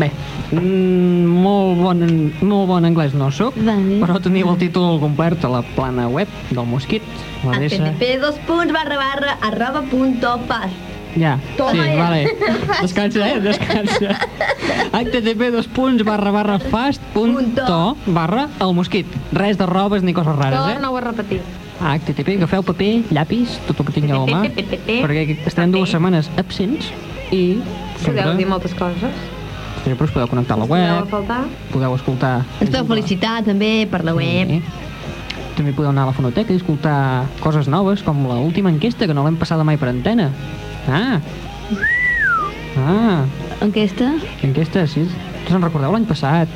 Bé, mm, molt, bon, molt bon anglès no sóc, Vale. però teniu el títol complet a la plana web del Mosquit, l'adreça... http dos punts barra barra arroba punto pas. Ja, Toma sí, ja. vale. [LAUGHS] Descansa, eh? Descansa. [LAUGHS] http dos punts barra barra fast punt to barra el mosquit. Res de robes ni coses rares, eh? Torna-ho a repetir. Ah, http, agafeu paper, llapis, tot el que tingueu a mà, perquè estarem dues setmanes absents i Podeu dir moltes coses. sempre us podeu connectar a la web, faltar. podeu escoltar... Ens podeu felicitar també per la web. Sí. També podeu anar a la fonoteca i escoltar coses noves, com la última enquesta, que no l'hem passada mai per antena. Ah! Ah! Enquesta? Enquesta, sí. Se'n recordeu l'any passat?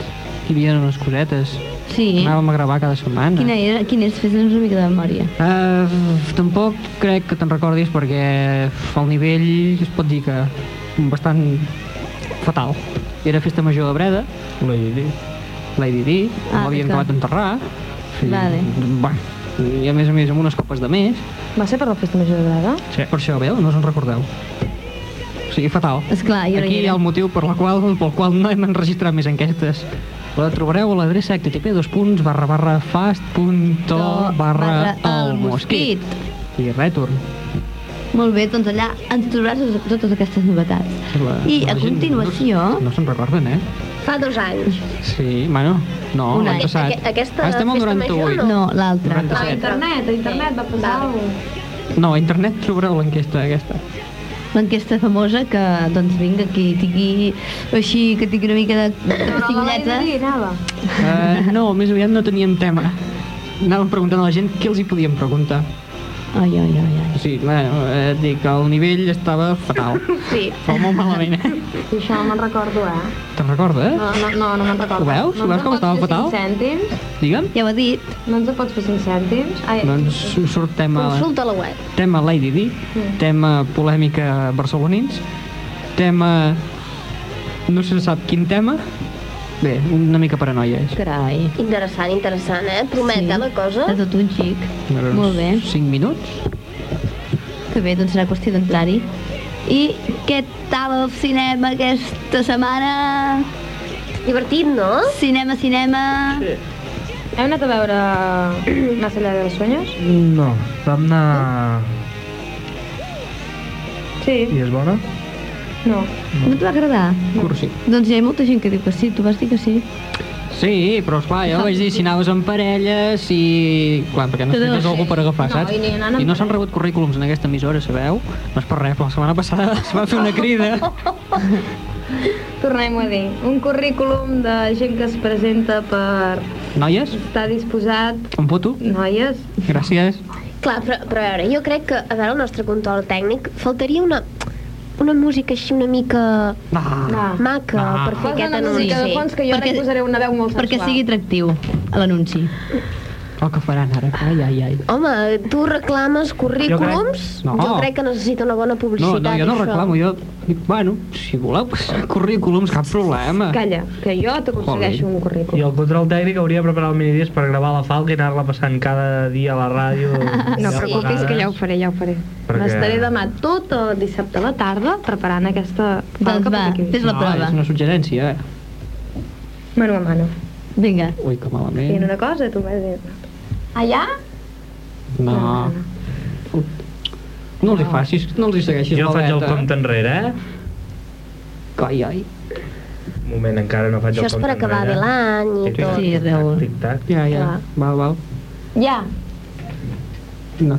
Que hi havia unes cosetes. Sí. Anàvem a gravar cada setmana. Quina era? Quina és? Fes-nos una mica de memòria. Uh, tampoc crec que te'n recordis perquè el nivell es pot dir que bastant fatal. Era festa major de Breda, Lady Di. Lady Di, Ah, l'havien clar. acabat d'enterrar. Vale. Bueno, i a més a més amb unes copes de més. Va ser per la festa major de Breda? Sí. Per això, veu? No us en recordeu. O sigui, fatal. Esclar, jo Aquí hi ha el motiu per la qual, pel qual no hem enregistrat més enquestes. La trobareu a l'adreça http dos punts barra barra fast punt to barra el mosquit. I retorn. Molt bé, doncs allà ens trobaràs totes- aquestes novetats. La, I a la gent continuació... No, no se'n recorden, eh? Fa dos anys. Sí, bueno, no, l'any any. passat. Aqu- aquesta Ah, Estem al festa major, 98. no? No, l'altra. A 97. internet, a internet va passar Vale. alguna No, a internet trobareu l'enquesta aquesta. L'enquesta famosa que, doncs vinga, qui tingui així, que tingui una mica de, anava. Uh, no, més aviat no teníem tema. Anàvem preguntant a la gent què els hi podíem preguntar. Ai, ai, ai, ai. Sí, bueno, eh, et dic, el nivell estava fatal. Sí. Però molt malament, eh? I això no me'n recordo, eh? Te'n recordes? No, no, no, no me'n recordo. Ho veus? No Ho veus ens com en estava pots fer fatal? cinc cèntims? Digue'm. Ja ho ha dit. No ens en pots fer 5 cèntims? Ai, Doncs surt tema, Consulta la web. tema Lady Di, tema polèmica barcelonins, tema... No se sap quin tema. Bé, una mica paranoia és. Carai. Interessant, interessant, eh? Promet, Sí. eh, la cosa? De tot un xic. Molt bé. 5 minuts. Que bé, doncs serà qüestió d'entrar-hi. I què tal el cinema aquesta setmana? Divertit, no? Cinema, cinema... Hem anat a veure Más allá de los sueños? No, vam anar... Sí. I és bona? No. No et va agradar? Cursi. Doncs hi ha molta gent que diu que sí, tu vas dir que sí. Sí, però esclar, jo vaig dir si anaves amb parelles i... Clar, perquè no tenies algú per agafar, No, saps? i ni I no s'han rebut currículums en aquesta emissora, sabeu? No és per res, però la setmana passada [LAUGHS] es va fer una crida. [LAUGHS] Tornem a dir. Un currículum de gent que es presenta per Noies, estar disposat... amb foto? Noies? Gràcies. Clar, però, però a veure, jo crec que, a veure, el nostre control tècnic, faltaria una, una música així una mica. No. maca Ah. per fer Posa aquest una música de anunci. fons que jo Perquè- perquè, posaré una veu molt sensual. Perquè sigui atractiu, l'anunci. El que faran ara. Ai, ai, ai. Home, tu reclames currículums? No. Jo crec que necessita una bona No, publicitat. no, jo no això. reclamo, jo dic, bueno, si voleu passar currículums, cap problema. Calla, que jo t'aconsegueixo un I currículum. el control tècnic hauria de preparar el minidisc per gravar la falca i anar-la passant cada dia a la ràdio. [LAUGHS] No deu preocupis, vegades. que ja ho faré, ja ho faré. Perquè- M'estaré demà tot el dissabte a la tarda preparant aquesta Doncs falca va, perquè fes la no, prova. és una suggerència, eh? Mano a mano. Vinga. Ui, que Fent malament. una cosa, tu m'has dit. Allà? No. No els hi facis, no els hi segueixis Jo faig el veta. compte enrere, eh? Ai, ai. Un moment, encara no faig Això el és compte per acabar bé l'any i tot. Sí, Raül. tic-tac. Ja, ja. Clar. Val, val. Ja. No.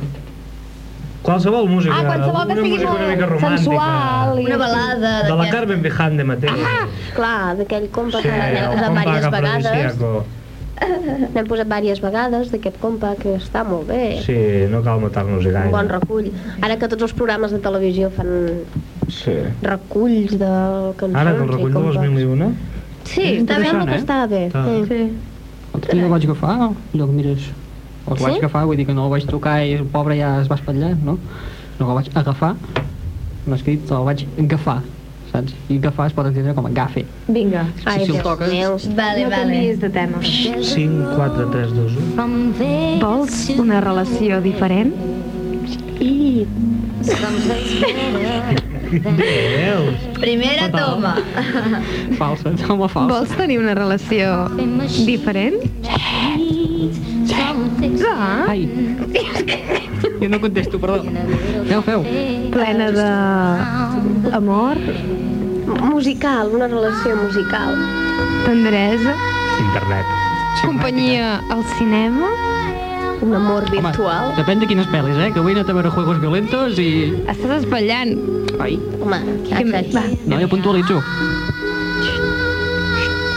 Qualsevol música. Ah, qualsevol que una sigui música una mica molt romàntica. sensual. I Una balada De la Carmen Piján de Mateo. Ah, Clar, d'aquell compa sí, que n'hem el posat compa diverses vegades. afrodisíaco. N'hem posat diverses vegades d'aquest compa que està molt bé. Sí, no cal matar-nos-hi gaire. Un bon recull. Ara que tots els programes de televisió fan Sí. reculls de cançons Ara, del i recull de compas. 2001, Sí, És està bé, interessant, que eh? està bé. Ah. Sí. Sí. L'altre dia el vaig agafar, allò que mires... El Sí? vaig agafar, vull dir que no el vaig tocar i el pobre ja es va espatllar, no? No, el vaig agafar, no he escrit, el vaig agafar. Saps? I agafar es pot entendre com a agafe. Vinga. Ai, si el toques... meu. Vale, no vale. canviïs de tema. 5, 4, 3, 2, 1. Vols una relació diferent? I... [LAUGHS] Primera toma. Falsa, home falsa. Vols tenir una relació diferent? Ah, Ai, jo no contesto, perdó. Feu, feu. plena de amor, Musical, una relació musical. tendresa, Internet. companyia al cinema, Un amor Home, virtual. depèn de quines pel·lis, eh? Que avui he anat a veure Juegos Violentos i... estàs espatllant. Ai, Home, Que- exacte. va. no, jo puntualitzo.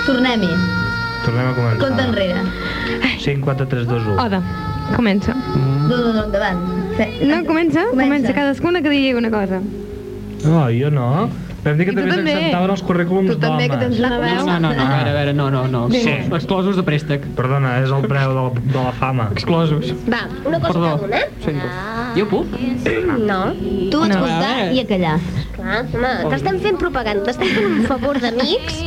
Tornem-hi. Tornem a començar. Compte enrere. 5, 4, 3, 2, 1. Oda, comença. No, no, no, endavant. No, comença, Comença. comença cadascuna que digui una cosa. No, jo no. Vam dir que I també també. s'acceptaven els currículums Tu també, que tens d'homes. una veu. No, no, no, a veure, a veure, no, no, no. Sí. Exclosos de préstec. Perdona, és el preu de la, de la fama. Exclosos. Va, una cosa Perdó. cada una. Sento. Jo puc? No, Tu a No, veure. i a callar. Home, t'estem fent propaganda, t'estem fent un favor d'amics.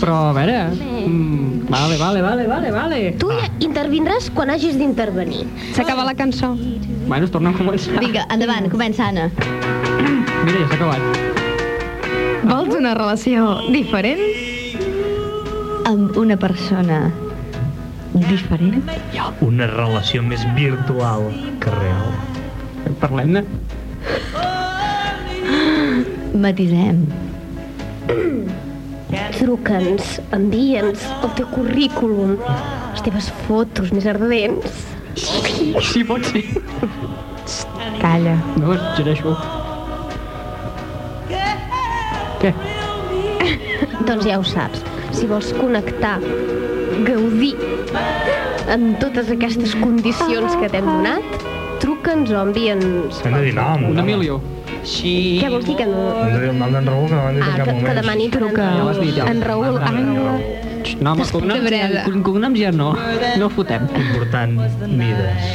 Però, a veure... Mm, vale, vale, vale, vale, vale. Tu ja intervindràs quan hagis d'intervenir. S'acaba la cançó. Bueno, es torna a començar. Vinga, endavant, comença, Anna. Mira, ja s'ha acabat. Vols una relació diferent? Amb una persona diferent? Una relació més virtual que real. Parlem-ne. Matisem. [CLEARS THROAT] Truca'ns, envia'ns el teu currículum, les teves fotos més ardents. Sí, pot ser. Calla. No, exagereixo. Què? [LAUGHS] Doncs ja ho saps, si vols connectar, gaudir en totes aquestes condicions que t'hem donat, truca'ns o envia'ns... Hem de dir nom. Un. Emilio. Què vols dir que no... Hem de dir el nom d'en Raül, que no l'han dit Ah, en cap que, que moment. demani Truca Ja ho has dit, ja. en Raül Angla. No, amb els cognoms, ja, cognoms ja no. No fotem. Important, mides.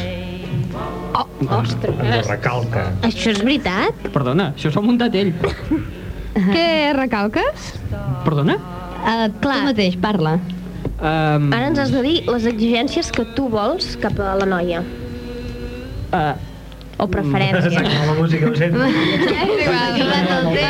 Oh, Ens ostres, recalca. això és veritat? Perdona, això s'ho ha muntat ell. Què recalques? Perdona? Uh, Clar. Tu mateix, parla. Um, Ara ens has de dir les exigències que tu vols cap a la noia, uh, o preferències. S'acaba la música, ho sento. [LAUGHS] Bé.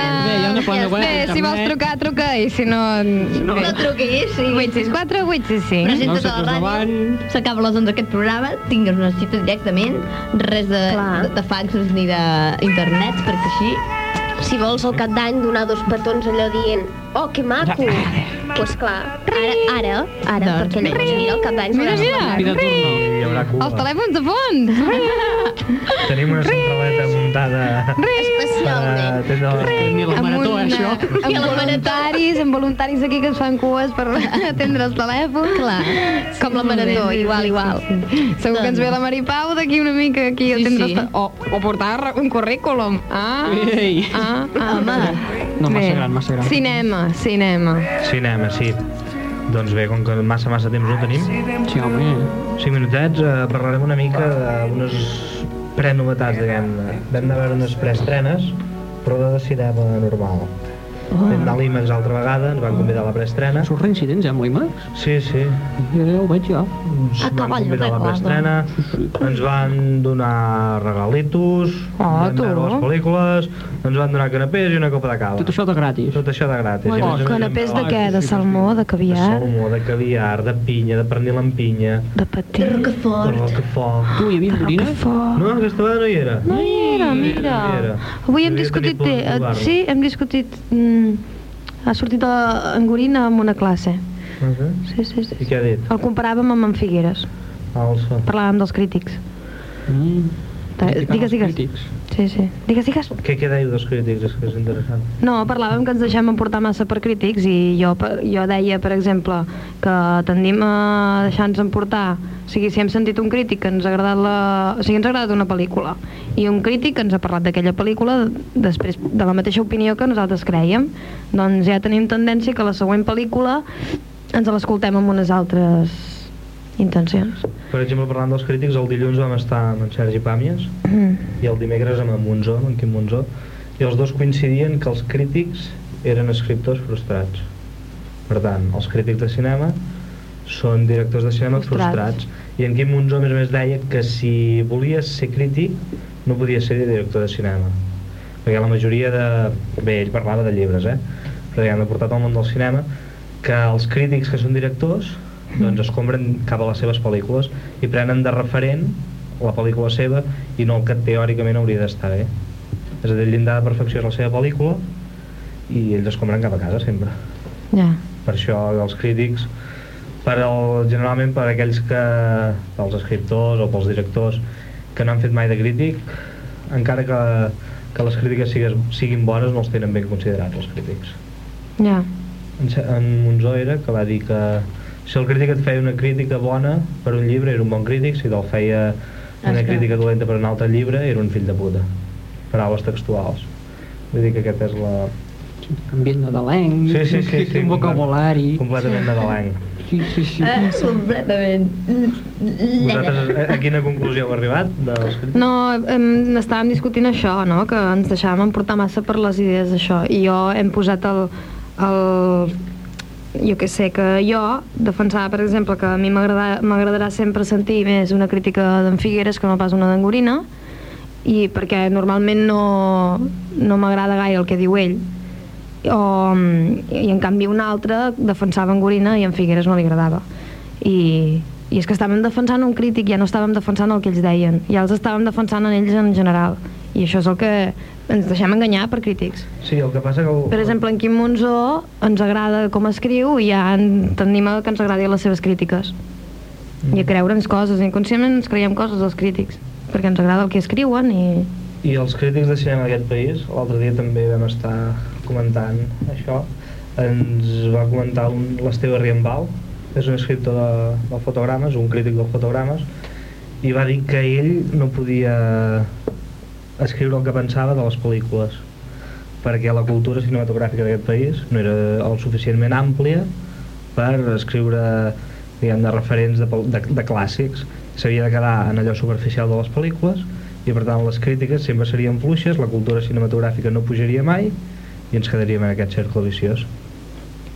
Bé, si vols trucar, truca, i si no... No. No truquis, sí. 864, 865. Presenta't No, a la endavant. ràdio, s'acaba les 11 aquest programa, tingues una cita directament, res de, de, de faxes ni d'internet, perquè així... Si vols al cap d'any donar dos petons allò dient oh, que maco, doncs pues clar, ara, ara, ara Doncs perquè llavors mira al cap d'any Mira, mira. Hi haurà cua. Els telèfons de fons. [LAUGHS] Tenim una centraleta muntada per especialment. atendre les... Ni la Amb, marató, una, eh, això. amb voluntaris, amb voluntaris aquí que es fan cues per [LAUGHS] atendre el telèfon. Clar, com la marató, igual, igual. Segur que ens ve la Maripau d'aquí una mica aquí a Sí, atendre sí. el te- o, o portar un currículum. Ah, ah, ah. Home, No, massa gran, massa gran. Cinema, cinema. Cinema, sí. Doncs bé, com que massa, massa temps no tenim, Sí, home. 5 minutets, eh, parlarem una mica d'unes prenovetats, diguem-ne. Vam anar a veure unes preestrenes, però de cinema normal. Oh. Vam anar a l'IMAX altra vegada, ens van convidar a la preestrena. Surt reincidents, eh, amb l'IMAX? Sí, sí, Ja, ja ho veig jo. ens Ah, van cavall, convidar a la preestrena, ens van donar regalitos, Ah, vam tu. veure les pel·lícules, ens van donar canapés i una copa de cava. Tot això de gratis. Tot això de gratis. Oh, a a més Canapés de què? De salmó, de De caviar, salmó, de caviar, de pinya, de pernil amb pinya, de patí. de Rocafort. rocafort. Tu, hi havia? Rocafort. No, aquesta vegada no hi era. No hi era, mira. No hi era. Avui hem discutit... de sí, hem discutit... Mm, ha sortit a Angorina amb una classe. Uh -huh. Sí, sí, sí. I què ha dit? El comparàvem amb en Figueres. Alça. Parlàvem dels crítics. Mm. Criticant Digues, digues. crítics. Sí, sí. Digues, digues. Què, què dèieu dels crítics? És que és interessant. No, parlàvem que ens deixem emportar massa per crítics i jo, jo deia, per exemple, que tendim a deixar-nos emportar. O sigui, si hem sentit un crític que ens ha agradat la... O sigui, ens ha agradat una pel·lícula i un crític que ens ha parlat d'aquella pel·lícula després de la mateixa opinió que nosaltres creiem, doncs ja tenim tendència que la següent pel·lícula ens l'escoltem amb unes altres intencions. Per exemple, parlant dels crítics, el dilluns vam estar amb en Sergi Pàmies Mm. i el dimecres amb en Monzó, amb en Quim Monzó, i els dos coincidien que els crítics eren escriptors frustrats. Per tant, els crítics de cinema són directors de cinema Frustrats. frustrats. I en Quim Monzó, a més a més, deia que si volies ser crític, no podies ser director de cinema. Perquè la majoria de... Bé, ell parlava de llibres, eh? Però diguem, portat al món del cinema, que els crítics que són directors doncs es compren cap a les seves pel·lícules i prenen de referent la pel·lícula seva i no el que teòricament hauria d'estar bé. És a dir, el llindar de perfecció és la seva pel·lícula i ells es compren cap a casa sempre. Ja. Per això els crítics, per el, generalment per aquells que, pels escriptors o pels directors que no han fet mai de crític, encara que, que les crítiques sigues, siguin bones no els tenen ben considerats els crítics. Ja. En, Se- en Monzó era que va dir que si el crític et feia una crítica bona per un llibre era un bon crític, si te'l feia una Esclar. crítica dolenta per un altre llibre era un fill de puta. Paraules textuals. Vull dir que aquest és la... Ambient nadalenc, Sí, sí, sí, sí, un vocabulari... completament nadalenc. Sí, sí, sí. Eh, completament. Vosaltres a, a quina conclusió heu arribat dels? No, em, estàvem discutint això, no? que ens deixàvem emportar massa per les idees d'això i jo hem posat el, el jo que sé, que jo defensava, per exemple, que a mi m'agrada- m'agradarà sempre sentir més una crítica d'en Figueres que no pas una d'en Gorina i perquè normalment no, no m'agrada gaire el que diu ell. O, i en canvi un altre defensava en Gorina i en Figueres no li agradava. I, i és que estàvem defensant un crític ja no estàvem defensant el que ells deien ja els estàvem defensant en ells en general. I això és el que ens deixem enganyar per crítics. Sí, el que passa que... El, per exemple, en Quim Monzó ens agrada com escriu i ja en, tendim a que ens agradi les seves crítiques. I a creure'ns coses, inconscientment ens creiem coses dels crítics perquè ens agrada el que escriuen i... I els crítics de cinema d'aquest país, l'altre dia també vam estar comentant això, ens va comentar l'Esteve Riembal, és un escriptor de, de fotogrames, un crític de fotogrames, i va dir que ell no podia escriure el que pensava de les pel·lícules, perquè la cultura cinematogràfica d'aquest país no era el suficientment àmplia per escriure diguem, de referents de, de, de clàssics s'havia de quedar en allò superficial de les pel·lícules i per tant les crítiques sempre serien fluixes, la cultura cinematogràfica no pujaria mai i ens quedaríem en aquest cercle viciós.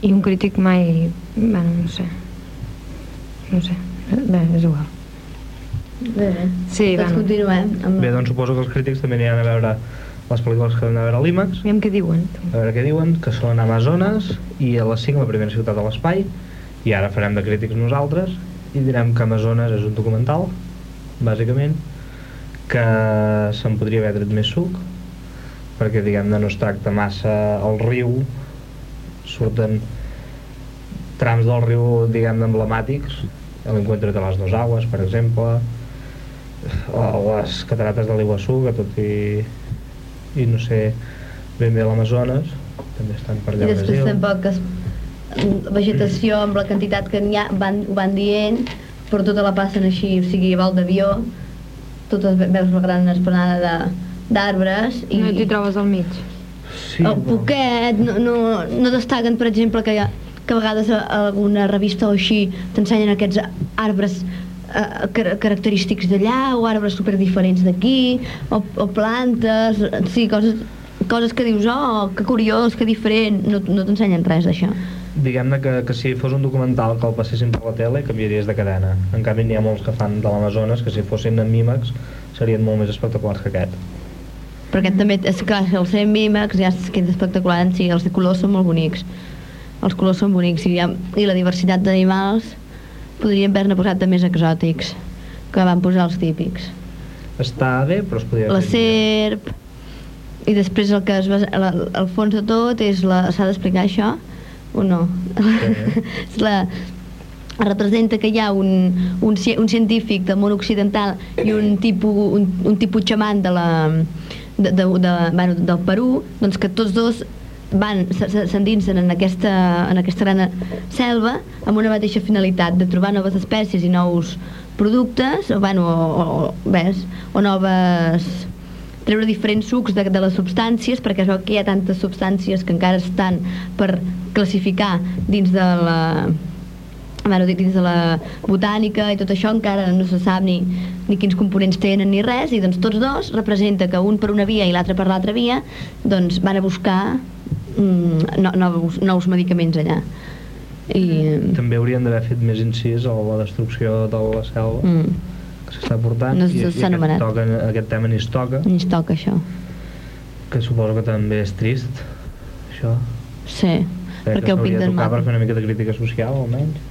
i un crític mai... Bueno, no sé. No sé. És igual. Bé, bé. Sí, doncs bueno. continuem. Amb... Bé, doncs suposo que els crítics també aniran a veure les pel·lícules que anar a veure a l'IMAX, Aviam què diuen. a veure què diuen, que són Amazones i a les 5 la primera ciutat de l'espai i ara farem de crítics nosaltres i direm que Amazones és un documental bàsicament que se'n podria haver tret més suc perquè diguem-ne no es tracta massa el riu surten trams del riu diguem-ne emblemàtics l'encuentro de les dos agues per exemple les catarates de l'Iguassú que tot i, i no sé ben bé l'Amazones també estan per I allà a després Brasil tampoc es... vegetació amb la quantitat que n'hi ha van, ho van dient però tota la passen així, o sigui, a vol d'avió totes ve- veus la gran esplanada d'arbres I no t'hi trobes al mig. sí, el poquet no, no, no destaquen per exemple que, hi ha, que a vegades a alguna revista o així t'ensenyen aquests arbres eh, car característics d'allà o arbres super diferents d'aquí o, o plantes sí, coses, coses que dius oh, que curiós, que diferent no, no t'ensenyen res d'això. Diguem-ne que, que si fos un documental que el passessin per la tele canviaries de cadena. En canvi n'hi ha molts que fan de l'Amazones que si fossin en IMAX serien molt més espectaculars que aquest. Perquè també, és clar, si el fem IMAX ja es queda espectacular, sí, els de colors són molt bonics. Els colors són bonics i, ja, i la diversitat d'animals podríem haver-ne posat de més exòtics que van posar els típics. Està bé però es podria la serp i després el que es basa, la, el fons de tot és la, s'ha d'explicar això o no? [LAUGHS] és la, representa que hi ha un, un, un científic del món occidental i un tipus, un, un tipus xaman de la, de, de, de, bueno, del Perú, doncs que tots dos van, se- se- s'endinsen en aquesta, en aquesta gran selva amb una mateixa finalitat de trobar noves espècies i nous productes o, bueno, o, o, ves, o noves treure diferents sucs de, de les substàncies perquè això que hi ha tantes substàncies que encara estan per classificar dins de la bueno, dins de la botànica i tot això encara no se sap ni, ni quins components tenen ni res i doncs tots dos representa que un per una via i l'altre per l'altra via doncs van a buscar no, nous, nous medicaments allà. I, També haurien d'haver fet més incís a la destrucció de la selva mm, que s'està portant No i, i s'ha aquest, anomenat. toca, aquest tema ni es toca ens toca això. que suposo que també és trist això Sí, Crec perquè que ho pinten tocar per mal. fer una mica de crítica social almenys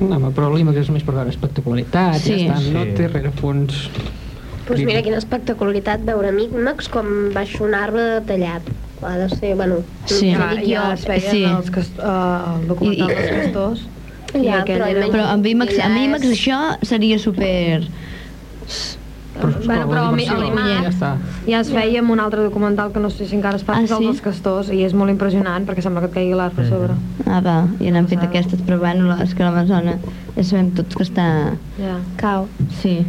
No, home, però l'IMAX és més per veure espectacularitat, Sí. ja està, no Sí. té rerefons... Doncs mira quina espectacularitat veure Micmacs com baix un arbre tallat. Ha de ser, bueno, Sí. ja Ja, es veien sí. els cast... uh, el documental I- i- dels castors. Ja, però era- Però amb IMAX, amb IMAX és- això seria super... Però, Bueno, però a a l'IMAX Ja. Ja es feia amb un altre documental que no sé si encara es fa, Ah, és el sí? dels castors, i és molt impressionant perquè sembla que et caigui l'arbre a sobre. Ah, va, i n'han fet aquestes, però bueno, és que l'Amazona ja sabem tots que està... Ja. Cau. Sí,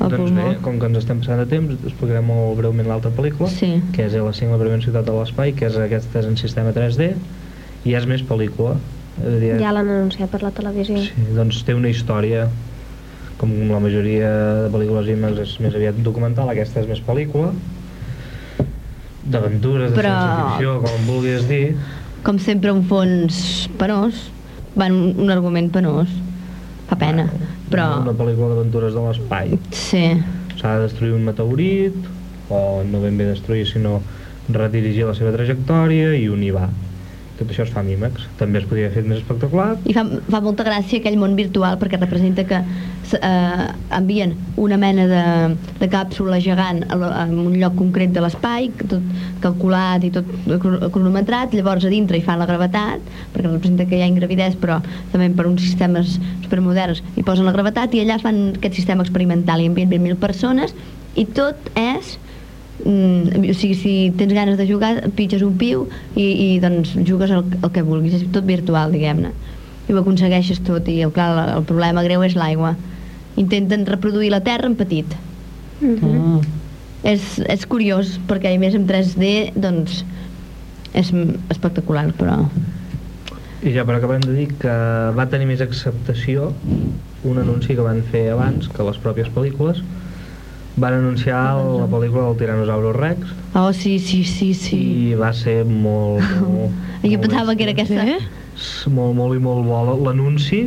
al doncs pulmó. bé, com que ens estem passant de temps explicarem molt breument l'altra pel·lícula Sí. que és L5, la primera ciutat de l'espai que és aquesta és en sistema 3D i és més pel·lícula és a dir, Ja l'han anunciat per la televisió. Sí, doncs té una història com la majoria de pel·lícules IMAX és més aviat documental, aquesta és més pel·lícula d'aventures, de Però- ciència ficció, com en vulguis dir Com sempre, un fons penós, van un, argument penós. Fa pena, però... una pel·lícula d'aventures de l'espai. Sí, s'ha de destruir un meteorit o no ben bé destruir sinó redirigir la seva trajectòria i on hi va tot això es fa IMAX. També es podria haver fet més espectacular. I fa, fa molta gràcia aquell món virtual perquè representa que eh, envien una mena de, de càpsula gegant a, a un lloc concret de l'espai, tot calculat i tot cro- cronometrat, llavors a dintre hi fan la gravetat, perquè representa que hi ha ingravidesa, però també per uns sistemes supermoderns hi posen la gravetat i allà fan aquest sistema experimental i envien 20.000 persones i tot és mm, o sigui, si tens ganes de jugar pitges un piu i, i doncs jugues el, el que vulguis, és tot virtual diguem-ne. I ho aconsegueixes tot i el, clar, el problema greu és l'aigua. Intenten reproduir la Terra en petit. Mm. és, és curiós perquè a més en 3D doncs és espectacular però i ja per acabar hem de dir que va tenir més acceptació un anunci que van fer abans que les pròpies pel·lícules van anunciar la pel·lícula del Tyrannosaurus Rex. Oh sí, sí, sí, sí. I va ser molt, [LAUGHS] molt jo molt pensava que era aquesta. Bèstia. molt, molt i molt bo. L'anunci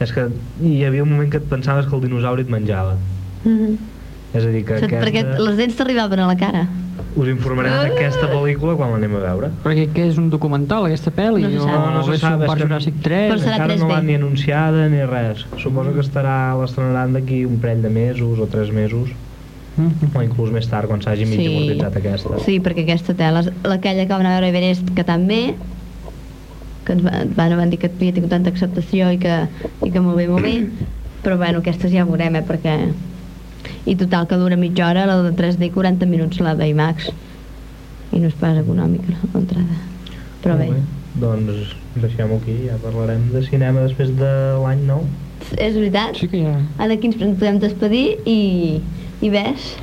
és que hi havia un moment que et pensaves que el dinosaure et menjava. És a dir que Saps, perquè aquesta, les dents t'arribaven a la cara. Us informarem d'aquesta pel·lícula quan l'anem a veure. Perquè què és un documental, aquesta pel·li? No se o sap. No, no se és sap, és que- Juràssic 3? Però serà encara no 3D. l'han ni anunciada ni res. Suposo que estarà l'estrenaran d'aquí un parell de mesos o tres mesos Mm. o inclús més tard quan s'hagi mig Sí. amortitzat aquesta Sí, perquè aquesta tela, aquella que van a veure Everest, que també, que ens va- van, van dir que havia tingut tanta acceptació i que, i que molt bé, molt bé, però bueno, aquestes ja veurem, eh, perquè... I total, que dura mitja hora, la de 3D, 40 minuts, la d'IMAX. I no és pas econòmica, l'entrada. Però bé, Molt doncs deixem-ho aquí ja parlarem de cinema després de l'any nou és veritat. Sí que ja... Ara aquí ens podem despedir i, i ves.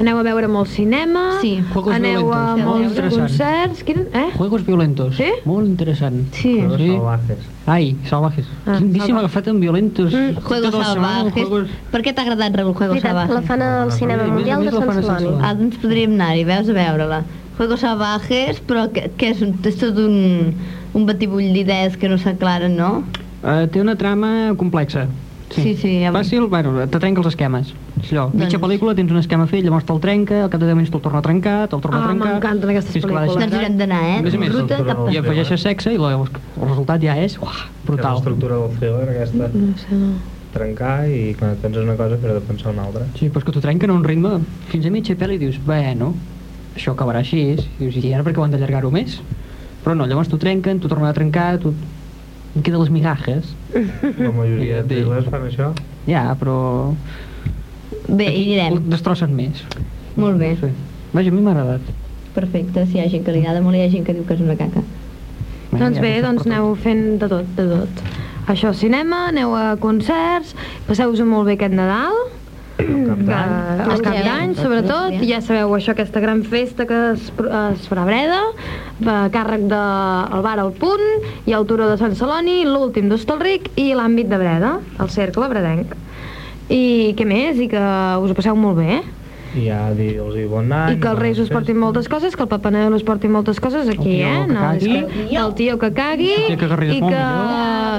Aneu a veure molt cinema, Sí. Juegos aneu a violentos, molt molts interessant. concerts... Quin, eh? Juegos violentos. Sí? Molt interessant. Sí. Juegos Sí. salvajes Ai, salvajes. Ah, Quin salva- m'ha agafat en violentos. Mm, Juegos la salvajes. Juegos... Per què t'ha agradat, Raúl, Juegos Veritat, la salvajes? fan al Cinema Sí, Mundial de la Sant Celoni. Celoni. Ah, doncs podríem anar-hi, veus, a veure-la. Juegos salvajes, però que, que és, un, és tot un, un batibull d'idees que no s'aclaren, no? Uh, té una trama complexa. Sí, sí, ja- Fàcil, bueno, te trenca els esquemes. És allò, mitja Doncs- pel·lícula tens un esquema fet, llavors te'l trenca, al cap de 10 minuts te'l torna a trencar, te'l torna a Ah, trencar... m'encanten aquestes pel·lícules. Doncs haurem d'anar, eh? A més a més, Ruta cap. I afegeixes sexe i la, el resultat ja és uah, brutal. l'estructura del thriller aquesta No sé, no. trencar i quan et penses una cosa però de pensar una altra Sí, però és que t'ho trenquen a un ritme fins a mitja pel·li i dius, bueno, això acabarà així, i dius, i ara per què ho han d'allargar-ho més? Però no, llavors t'ho trenquen, t'ho tornen a trencar, tu... em queden les migajes. la majoria de thrillers fan això Ja, però... Bé, hi anirem. Destrossen més. Molt bé, Sí. Vaja, a mi m'ha agradat. perfecte. Si hi ha gent que li agrada molt, hi ha gent que diu que és una caca. Doncs ja bé, doncs aneu fent de tot, de tot. Això, cinema, aneu a concerts, passeu-vos molt bé aquest Nadal, al cap que, d'any al cap d'any, sobretot, Ja. sabeu això, aquesta gran festa que es, es farà a Breda, a càrrec del bar al Punt, i el Turó de Sant Celoni, l'últim d'Hostalric i l'àmbit de Breda, el cercle bredenc. I què més? I que us ho passeu molt bé. I ja dir-los bon any... I que els Reis us portin moltes coses, que el Papa Noel us porti moltes coses aquí, eh? No, és cagui. que el tio que cagui i que...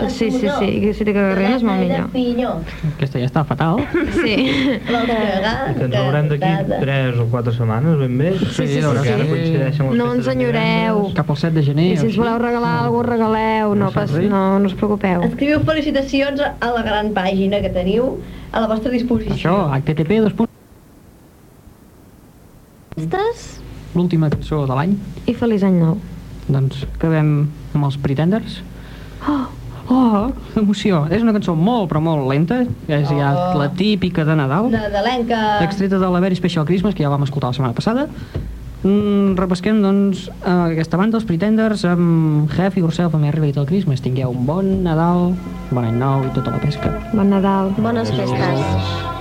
Sí, sí, sí, i que si té que garrina és molt millor. Aquesta ja està fatal. Sí. [LAUGHS] I que ens veurem d'aquí 3 o 4 setmanes, ben bé. Sí, sí, sí, No ens de enyoreu. Cap al 7 de gener. I si ens voleu regalar alguna cosa, regaleu. No, No pas, no, no us preocupeu. Escriviu felicitacions a la gran pàgina que teniu a la vostra disposició. Això, http dos punts. Aquestes? L'última cançó de l'any. I feliç any nou. Doncs acabem amb els Pretenders. Oh, Oh, emoció. És una cançó molt, però molt lenta. És ja Oh. la típica de Nadal. Nadalenca... extreta de la Very Special Christmas, que ja vam escoltar la setmana passada. Mm, repesquem, doncs, eh, aquesta banda, els Pretenders, amb Have Yourself a Merry Little Christmas. Tingueu un bon Nadal, bon any nou i tota la pesca. bon Nadal. Bones festes.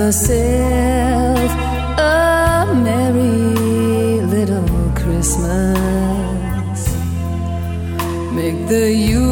yourself a merry little Christmas. Make the Yuletide